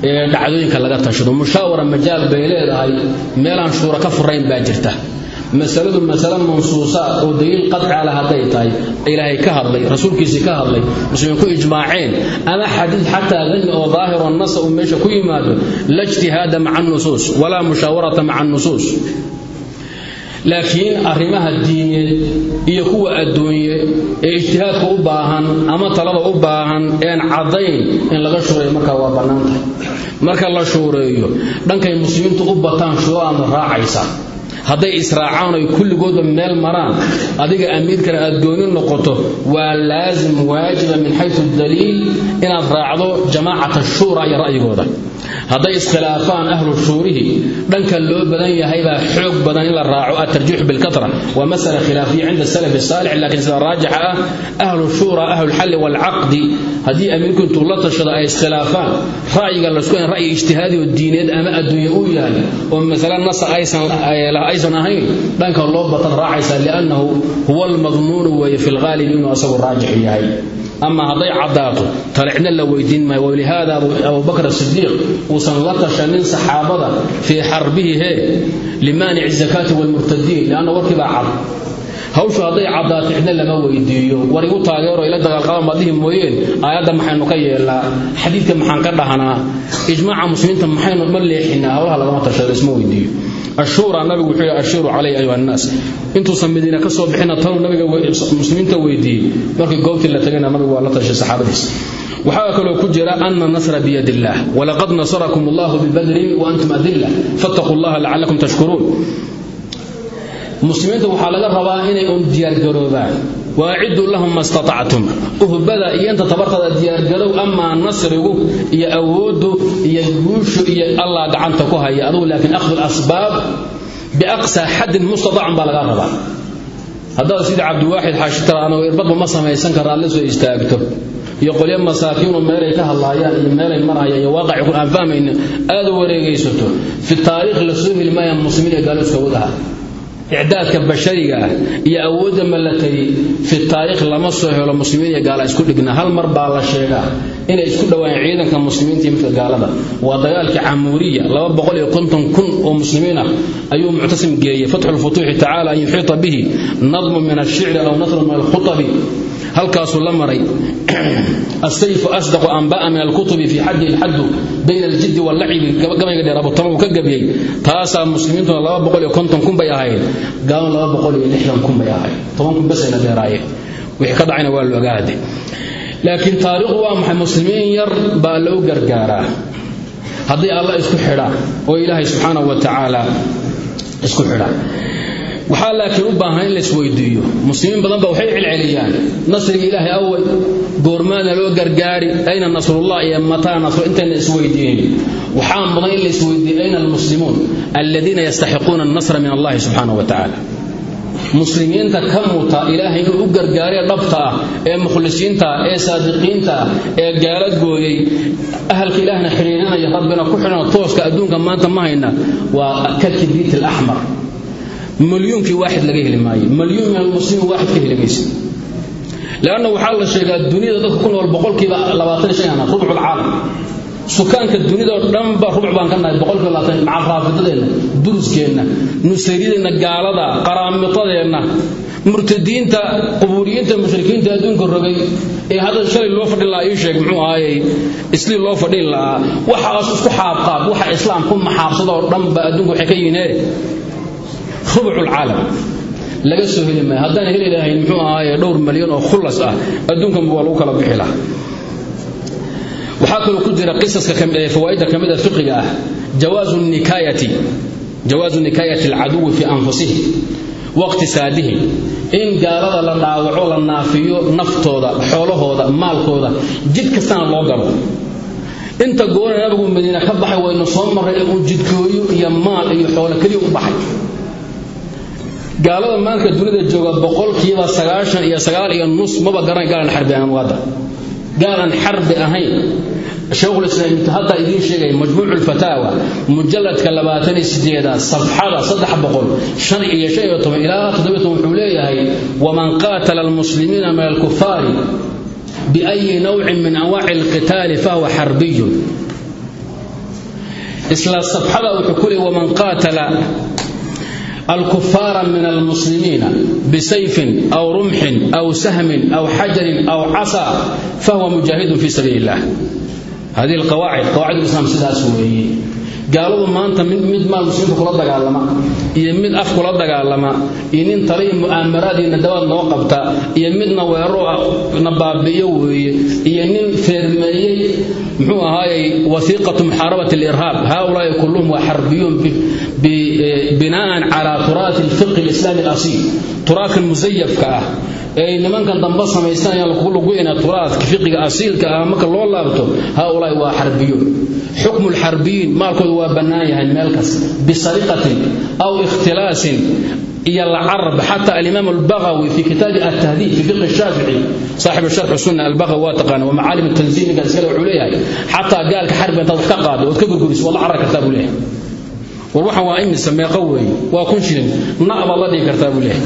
dhacdooyinka laga tashado. Mushaawara majaal bay leedahay meelaan shuura ka furayn baa jirta. Masaladu masale mansuusa oo daliil qadci ala hadday tahay ilaahay ka hadlay rasuulkiisii ka hadlay muslimiin ku ijmaaceen ama xadiid xataa danni oo daahiroo nasa uu meesha ku yimaado la ijtihaada maca nusuus walaa mushawarata maca nusuus laakiin arrimaha diineed iyo kuwa adduunye ee ijtihaadka u baahan ama talada u baahan een caddayn in laga shuureeyo markaa waa bannaan tahay. Marka la shuureeyo dhankay muslimiintu u bataan shuuraadna raacaysa. Hadday israacaan oy kulligoodba meel maraan adiga amiirkana aad gooni noqoto waa laasim waajiba min xayu daliil inaad raacdo jamaacata shuura iyo ra'yigooda hadday iskhilaafaan ahlu shuurihi dhanka loo badan yahay baa xoog badan in la raaco atarjiix bilkatra waa masala khilaafiya cinda salafi saalix laakiin sida raajixa ah ahlu shuura ahlu lxalli waalcaqdi haddii amiirku intuu la tashado ay iskhilaafaan ra'yiga lasku ra'yi ijtihaadi oo diineed ama adduunye uu yahay oo masale nasa aysan ahayn dhanka loo batan raacaysa liannahu huwa almadmuunu weeye fi lghaalibi inuu asagu raajix yahay ama hadday caddaato talicna la weydiin maayo. Walihaada abubakr asidiiq uusan la tashanin saxaabada fii xarbihi hee limaanici zakaati walmurtadiin lianna warkii baa cad hawshu hadday caddaato cidna lama weydiiyo. War igu taageero ila dagaalqaban baad dhihi mooyeen aayadda maxaynu ka yeelnaa xadiidka maxaan ka dhahnaa ijmaaca muslimiinta maxaynu ma leexinaa howlaha lagama tashado isma weydiiyo. Ashuura nabigu wuxuu yidhi ashiiru calay ayuha annaas intuusan madiina ka soo bixina tanuu nabiga muslimiinta weydiiyey. Markii goobtii la tagayna nabigu waa la tashay saxaabadiis. Waxaa kaloo ku jira ana nasra biyad illaah walaqad nasarakum allahu bibadrin waantum adilla fattaquu llaha lacalakum muslimiinta waxaa laga rabaa inay un diyaargaroobaan waaciduu lahum ma statactum uhbada iyo inta tabartada diyaargarow amaa nasrigu iyo awooddu iyo guushu iyo allah gacanta ku haya. Adugu laakiin akhdu lasbaab biaqsaa xaddin mustatacun baa laga rabaa. Haddaad sida cabdiwaaxid xaashitara anagu irbadba ma samaysan kara aad la soo istaagto. Iyo qolyo masaakiinu meelay ka hadlaayaan iyo meelay marayaan iyo waaqaci kun aan fahmayna aad u wareegaysato. Fi taariikh la heli maayaan muslimiin ee gaalo iska wadaha icdaadka bashariga ah iyo awoodda malatay fi taariikh lama soo helo muslimiin iyo gaala isku dhigna. Hal mar baa la sheegaa inay isku dhowaan ciidanka muslimiinta iyo midka gaalada. Waa dagaalkii camuuriya kun oo muslimiin ah ayuu muctasim geeyey. Fatxu lfutuuxi tacaala an yuxiita bihi nadmu min ashicri aw nasru min alkhutabi halkaasuu la maray asayfu asdaqu anba'a min alkutubi fi xaddi ilxaddu bayna aljiddi wallacibi. Gabayga dheer abutama uu ka gabiyey. Taasaa muslimiintuna bay ahayd gaalon kun bay ahayd basayna dheeraayeen wixii ka dhacayna waa la ogaade laakiin taariikhdu waa maxay muslimiin yar baa la gargaaraa. Haddii alla isku xidha oo ilaahay subxaanahu wa tacaala isku xidha. Waxaa laakiin u baahan in la isweydiiyo. Muslimiin badan ba waxay celceliyaan. Nasriga ilaahay away goormaana loo gargaari ayna nasrullah iyo mataa nasru intayna isweydiinin waxaa mudan in la isweydiiyo ayna almuslimuun aladiina yastaxiquuna annasra min allahi subxaanahu wa tacaala muslimiinta ka muta ilaahay inuu u gargaaray dhabta ah ee mukhlisiinta ee saadiqiinta ah ee gaala gooyey. Ahalka ilaahna xidhiirinaya rabbina ku xidhano tooska adduunka maanta ma hayna. Waa ka kidriit alaxmar milyuunkii waaxid laga heli maayo. Milyuun min almuslimiin waaxid ka heli maysa. Leanna waxaa la sheegaa duniyada dadka ku nool boqolkiiba labaatan shan ah rubcu alcaalam sukaanka dunidao dhanba rubuc baan ka nahay macal raafidadeenna duruskeenna nusayrideenna gaalada qaraamidadeenna murtadiinta qubuuriyiinta mushrikiinta adduunka rogay ee hadda shalay loo fadhin ii sheeg muxuu ahaayey islii loo fadhin lahaa waxaas isku xaabqaab waxa islaam ku maxaabsada oo dhanba adduunka waxay ka yihiin eh? ee rubuculcaalam laga soo heli maayo. Haddaan heli lahayn muxuu ahaaye dhowr milyan oo khulas ah adduunkanba waa lagu kala bixilaa waxaa kaloo ku jira qisaska fawaa'idda ka mid a fiqiga ah jawaazu nikaayati alcaduwi fi anfusihim waqtisaadihim in gaalada la dhaawaco la naafiyo naftooda xoolahooda maalkooda jid kastana loo galo. Inta goona nabigu madiina ka baxay waynu soo marray uu jidkooyo iyo maal iyo xoolo keliya u baxay. Gaalada maanta dunida jooga boqolkiiba sagaashan iyo sagaal iyo nus maba garan gaalan xarbi ahaan gaalan xarbi ahayn. Sheikhul islaam inta hadda idiin sheegay majmuucu lfataawa mujalladka labaatan iyo sideeda safxada saddex boqol shan iyo shan iyo toban ilaa toddobiyo toban wuxuu leeyahay waman qaatala almuslimiina min alkufaari biayi nawcin min anwaaci alqitaali fahuwa xarbiyun isla safxada wuxuu ku leeyahy waman qaatala alkufaara min almuslimiina bisayfin aw rumxin aw sahmin aw xajarin aw casaa fahuwa mujaahidun fii sabiil illah hadihi alqawaacid qawaacid ulislaam sidaas weeye gaaladu maanta mid maal muslimiinta kula dagaalama iyo mid af kula dagaalama iyo nin taliya mu'aamaraadiina dabaad noo qabta iyo midna weeraro ah na baabi'iyo weeye iyo nin feermeeyey muxuu ahaayey wasiiqatu muxaarabati alirhaab haaulaai kulluhum bina'an calaa turaati alfiqhi alislaami alasiil turaadkan musayafka ah. Ee nimankan dambe samaysanayaan lagu ina turaadka fiqiga asiilka ah. Marka loo laabto haaulaai waa xarbiyuun xukmu lxarbiyiin maalkoodu waa bannaan yahay meel kas bisariqatin aw ikhtilaasin iyo lacarab xata alimaam albagawi fi kitaabi altahdiid fi fiqhi shaafici saaxibu sharxi sunna albagawi waa taqaana wa macaalim tanziil ninkan iskale wuxuu leeyahay. Xataa gaalka xarbiga intaad wax ka qaado ood ka gurguriso waad la carari kartaa buu leeyahay war waxaan waa imise meeqo weeye waa kun shilin. Na baad la dhigi kartaa buu leeyahay.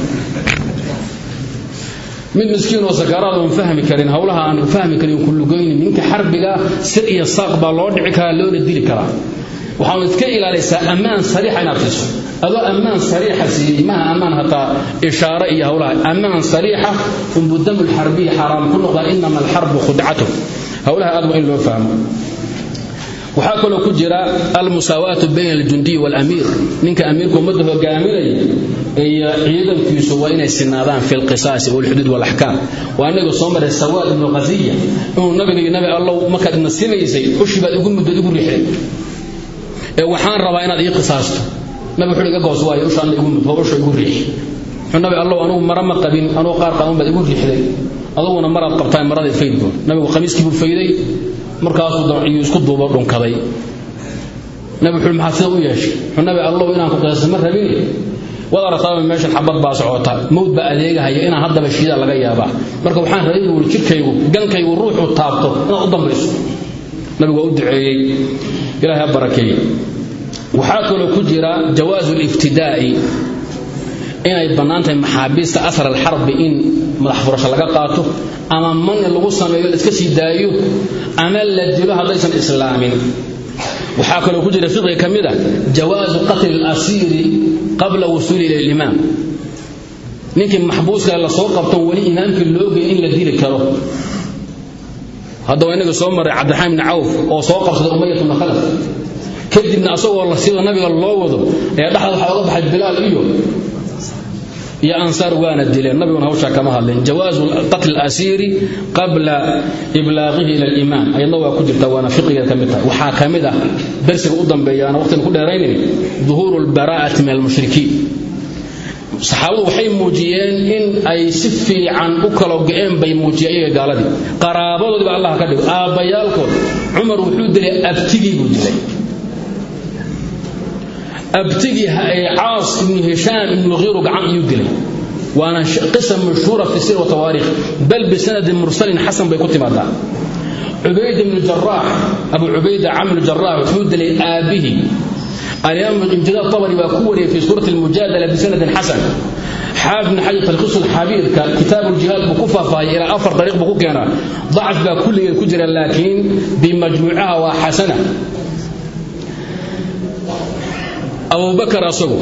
Mid miskiin oo sakaraad oon fahmi karin howlaha aan fahmi karin kullugaynin ninka xarbiga sir iyo saaq loo dhici karaa loona dili karaa. Waxaanu iska ilaalaysaa ammaan sariixa inaad siiso adoo ammaan sariixa siiyey maha ammaan hataa ishaare iyo howlaha ammaan sariixa umbudamu lxarbiyi xaaraam ku noqdaa inama alxarbu khudcatu howlaha aad waa in loo fahmo waxaa kaloo ku jira almusaawaatu bayna aljundiyi waalamiir ninka amiirka ummadda hogaaminaya iyo ciidankiisu waa inay sinaadaan fi lqisaasi walxuduud walaxkaam waa inaga soo maray sawaad ibnu qasiya inuu nabiga nabi allow markaad ina sinaysay ushii baad igu muddo igu riixday ee waxaan rabaa inaad ii qisaasto. Nabi wuxuu iga goos waayo ushaan igu muddo usha igu riix. Wuxuu nabi allow anugu mara ma qabin anugu qaar qaban baad igu riixday. Aduguna maraad qabtaan maradii faydboon nabigu khamiiskii buu fayday markaasuu isku duubo dhunkaday. Nabi wuxuu maxaa u yeeshay? Wuxuu nabi allow inaan ku qisaasta ma rabin. Waad aragtaaba meeshan xabad baa socota mawd baa adeegahaya inaan haddaba shiida laga yaabaa. Marka waxaan rabay buuri jirkaygu gankaygu ruuxu taabto inaad u dambayso. Nabigu waa u duceeyey. Ilahay ha barakeeye waxaa kaloo ku jira jawaasu liftidaa'i inay bannaan tahay maxaabiista asar alxarbi in madax furasho laga qaato ama mani lagu sameeyo la iska sii daayo ama la dilo haddaysan islaamin. Waxaa kaloo ku jira fiqiga ka mid a jawaasu qatli qabla wusuuli ila alimaam. Ninkii maxbuuska la soo qabton weli imaamkii loo geey in la dili karo. Haddaba inaga soo maray cabdiraxmaan ibni cawf oo soo qabsaday umayat bna khalaf. Kadibna asagoo la sida nabiga loo wado ayaa dhexda waxaa oga baxay bilaal iyo iyo ansaar waana dileen. Nabiguna hawshaa kama hadleen jawaasu qatl asiiri qabla iblaaqihi ila alimaam ayadna waa ku jirta waana fiqigeed ka mid tahay ah darsiga u dambeeyaana waqtigan ku dheeraynayn duhuuru lbaraa'ati min almushrikiin saxaabadu waxay muujiyeen in ay si fiican u kala go'een bay muujiyeen iyaga gaaladii. Qaraabadoodii ba allah ka dhigo aabbayaalkood cumar wuxuu dilay abtigii buu dilay abtigii caas ibnu hishaam ibnu hiiru gacan ayuu dilay waana qisa mashhuura fi sir watawaariikh bal bisanadin mursalin xasan bay ku timaadaa cubayd ibnu jaraax abu cubayda camnu jaraax wuxuu dilay aabbihii alimaam imtidaad tabari baa ku wariyay fii suurati almujaadala bisanadin xasan. Xaafid ibn xajar talkiisu lxabiirka kitaabu ljihaad buu ku faahfaayay ilaa afar dariiq buu ku keenaa. Dacaf baa kulligeed ku jira laakiin bimajmuucaha waa xasana abubakar asagu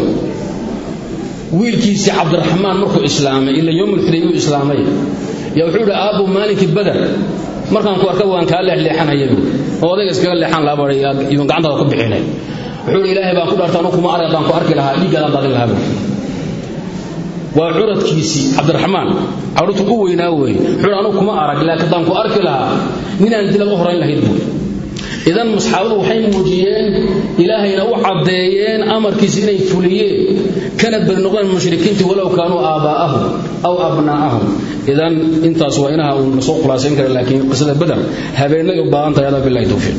wiilkiisii cabdiraxmaan markuu islaamay ila yomulxudaybi u islaamay. Yaa wuxuu idhi aabbu maalinkii badar markaan ku arka waan kaa leexleexanaya bu oo odayga iskaga leexaan laa ku bixinay. Wuxuu ilaahay baan ku dhaarta anu kuma arag baan ku arki lahaa dhiiggaadaan daadin lahaa waa curadkiisii cabdiraxmaan carruurtu ku weynaa weeye wuxuu kuma arag laakiin daan ku arki lahaa ninaan dilad u horayn lahayd buui idan musxaabadu waxay muujiyeen ilaahayna u caddeeyeen amarkiisa inay fuliyeen kana beri noqdeen mushrikiintii walow kaanuu aabbaa'ahum aw abnaa'ahum. Idan intaas waa inaha uu soo khulaasayn kara laakiin qisada badar habeenay u baahan tahay adaa billahi towfiiq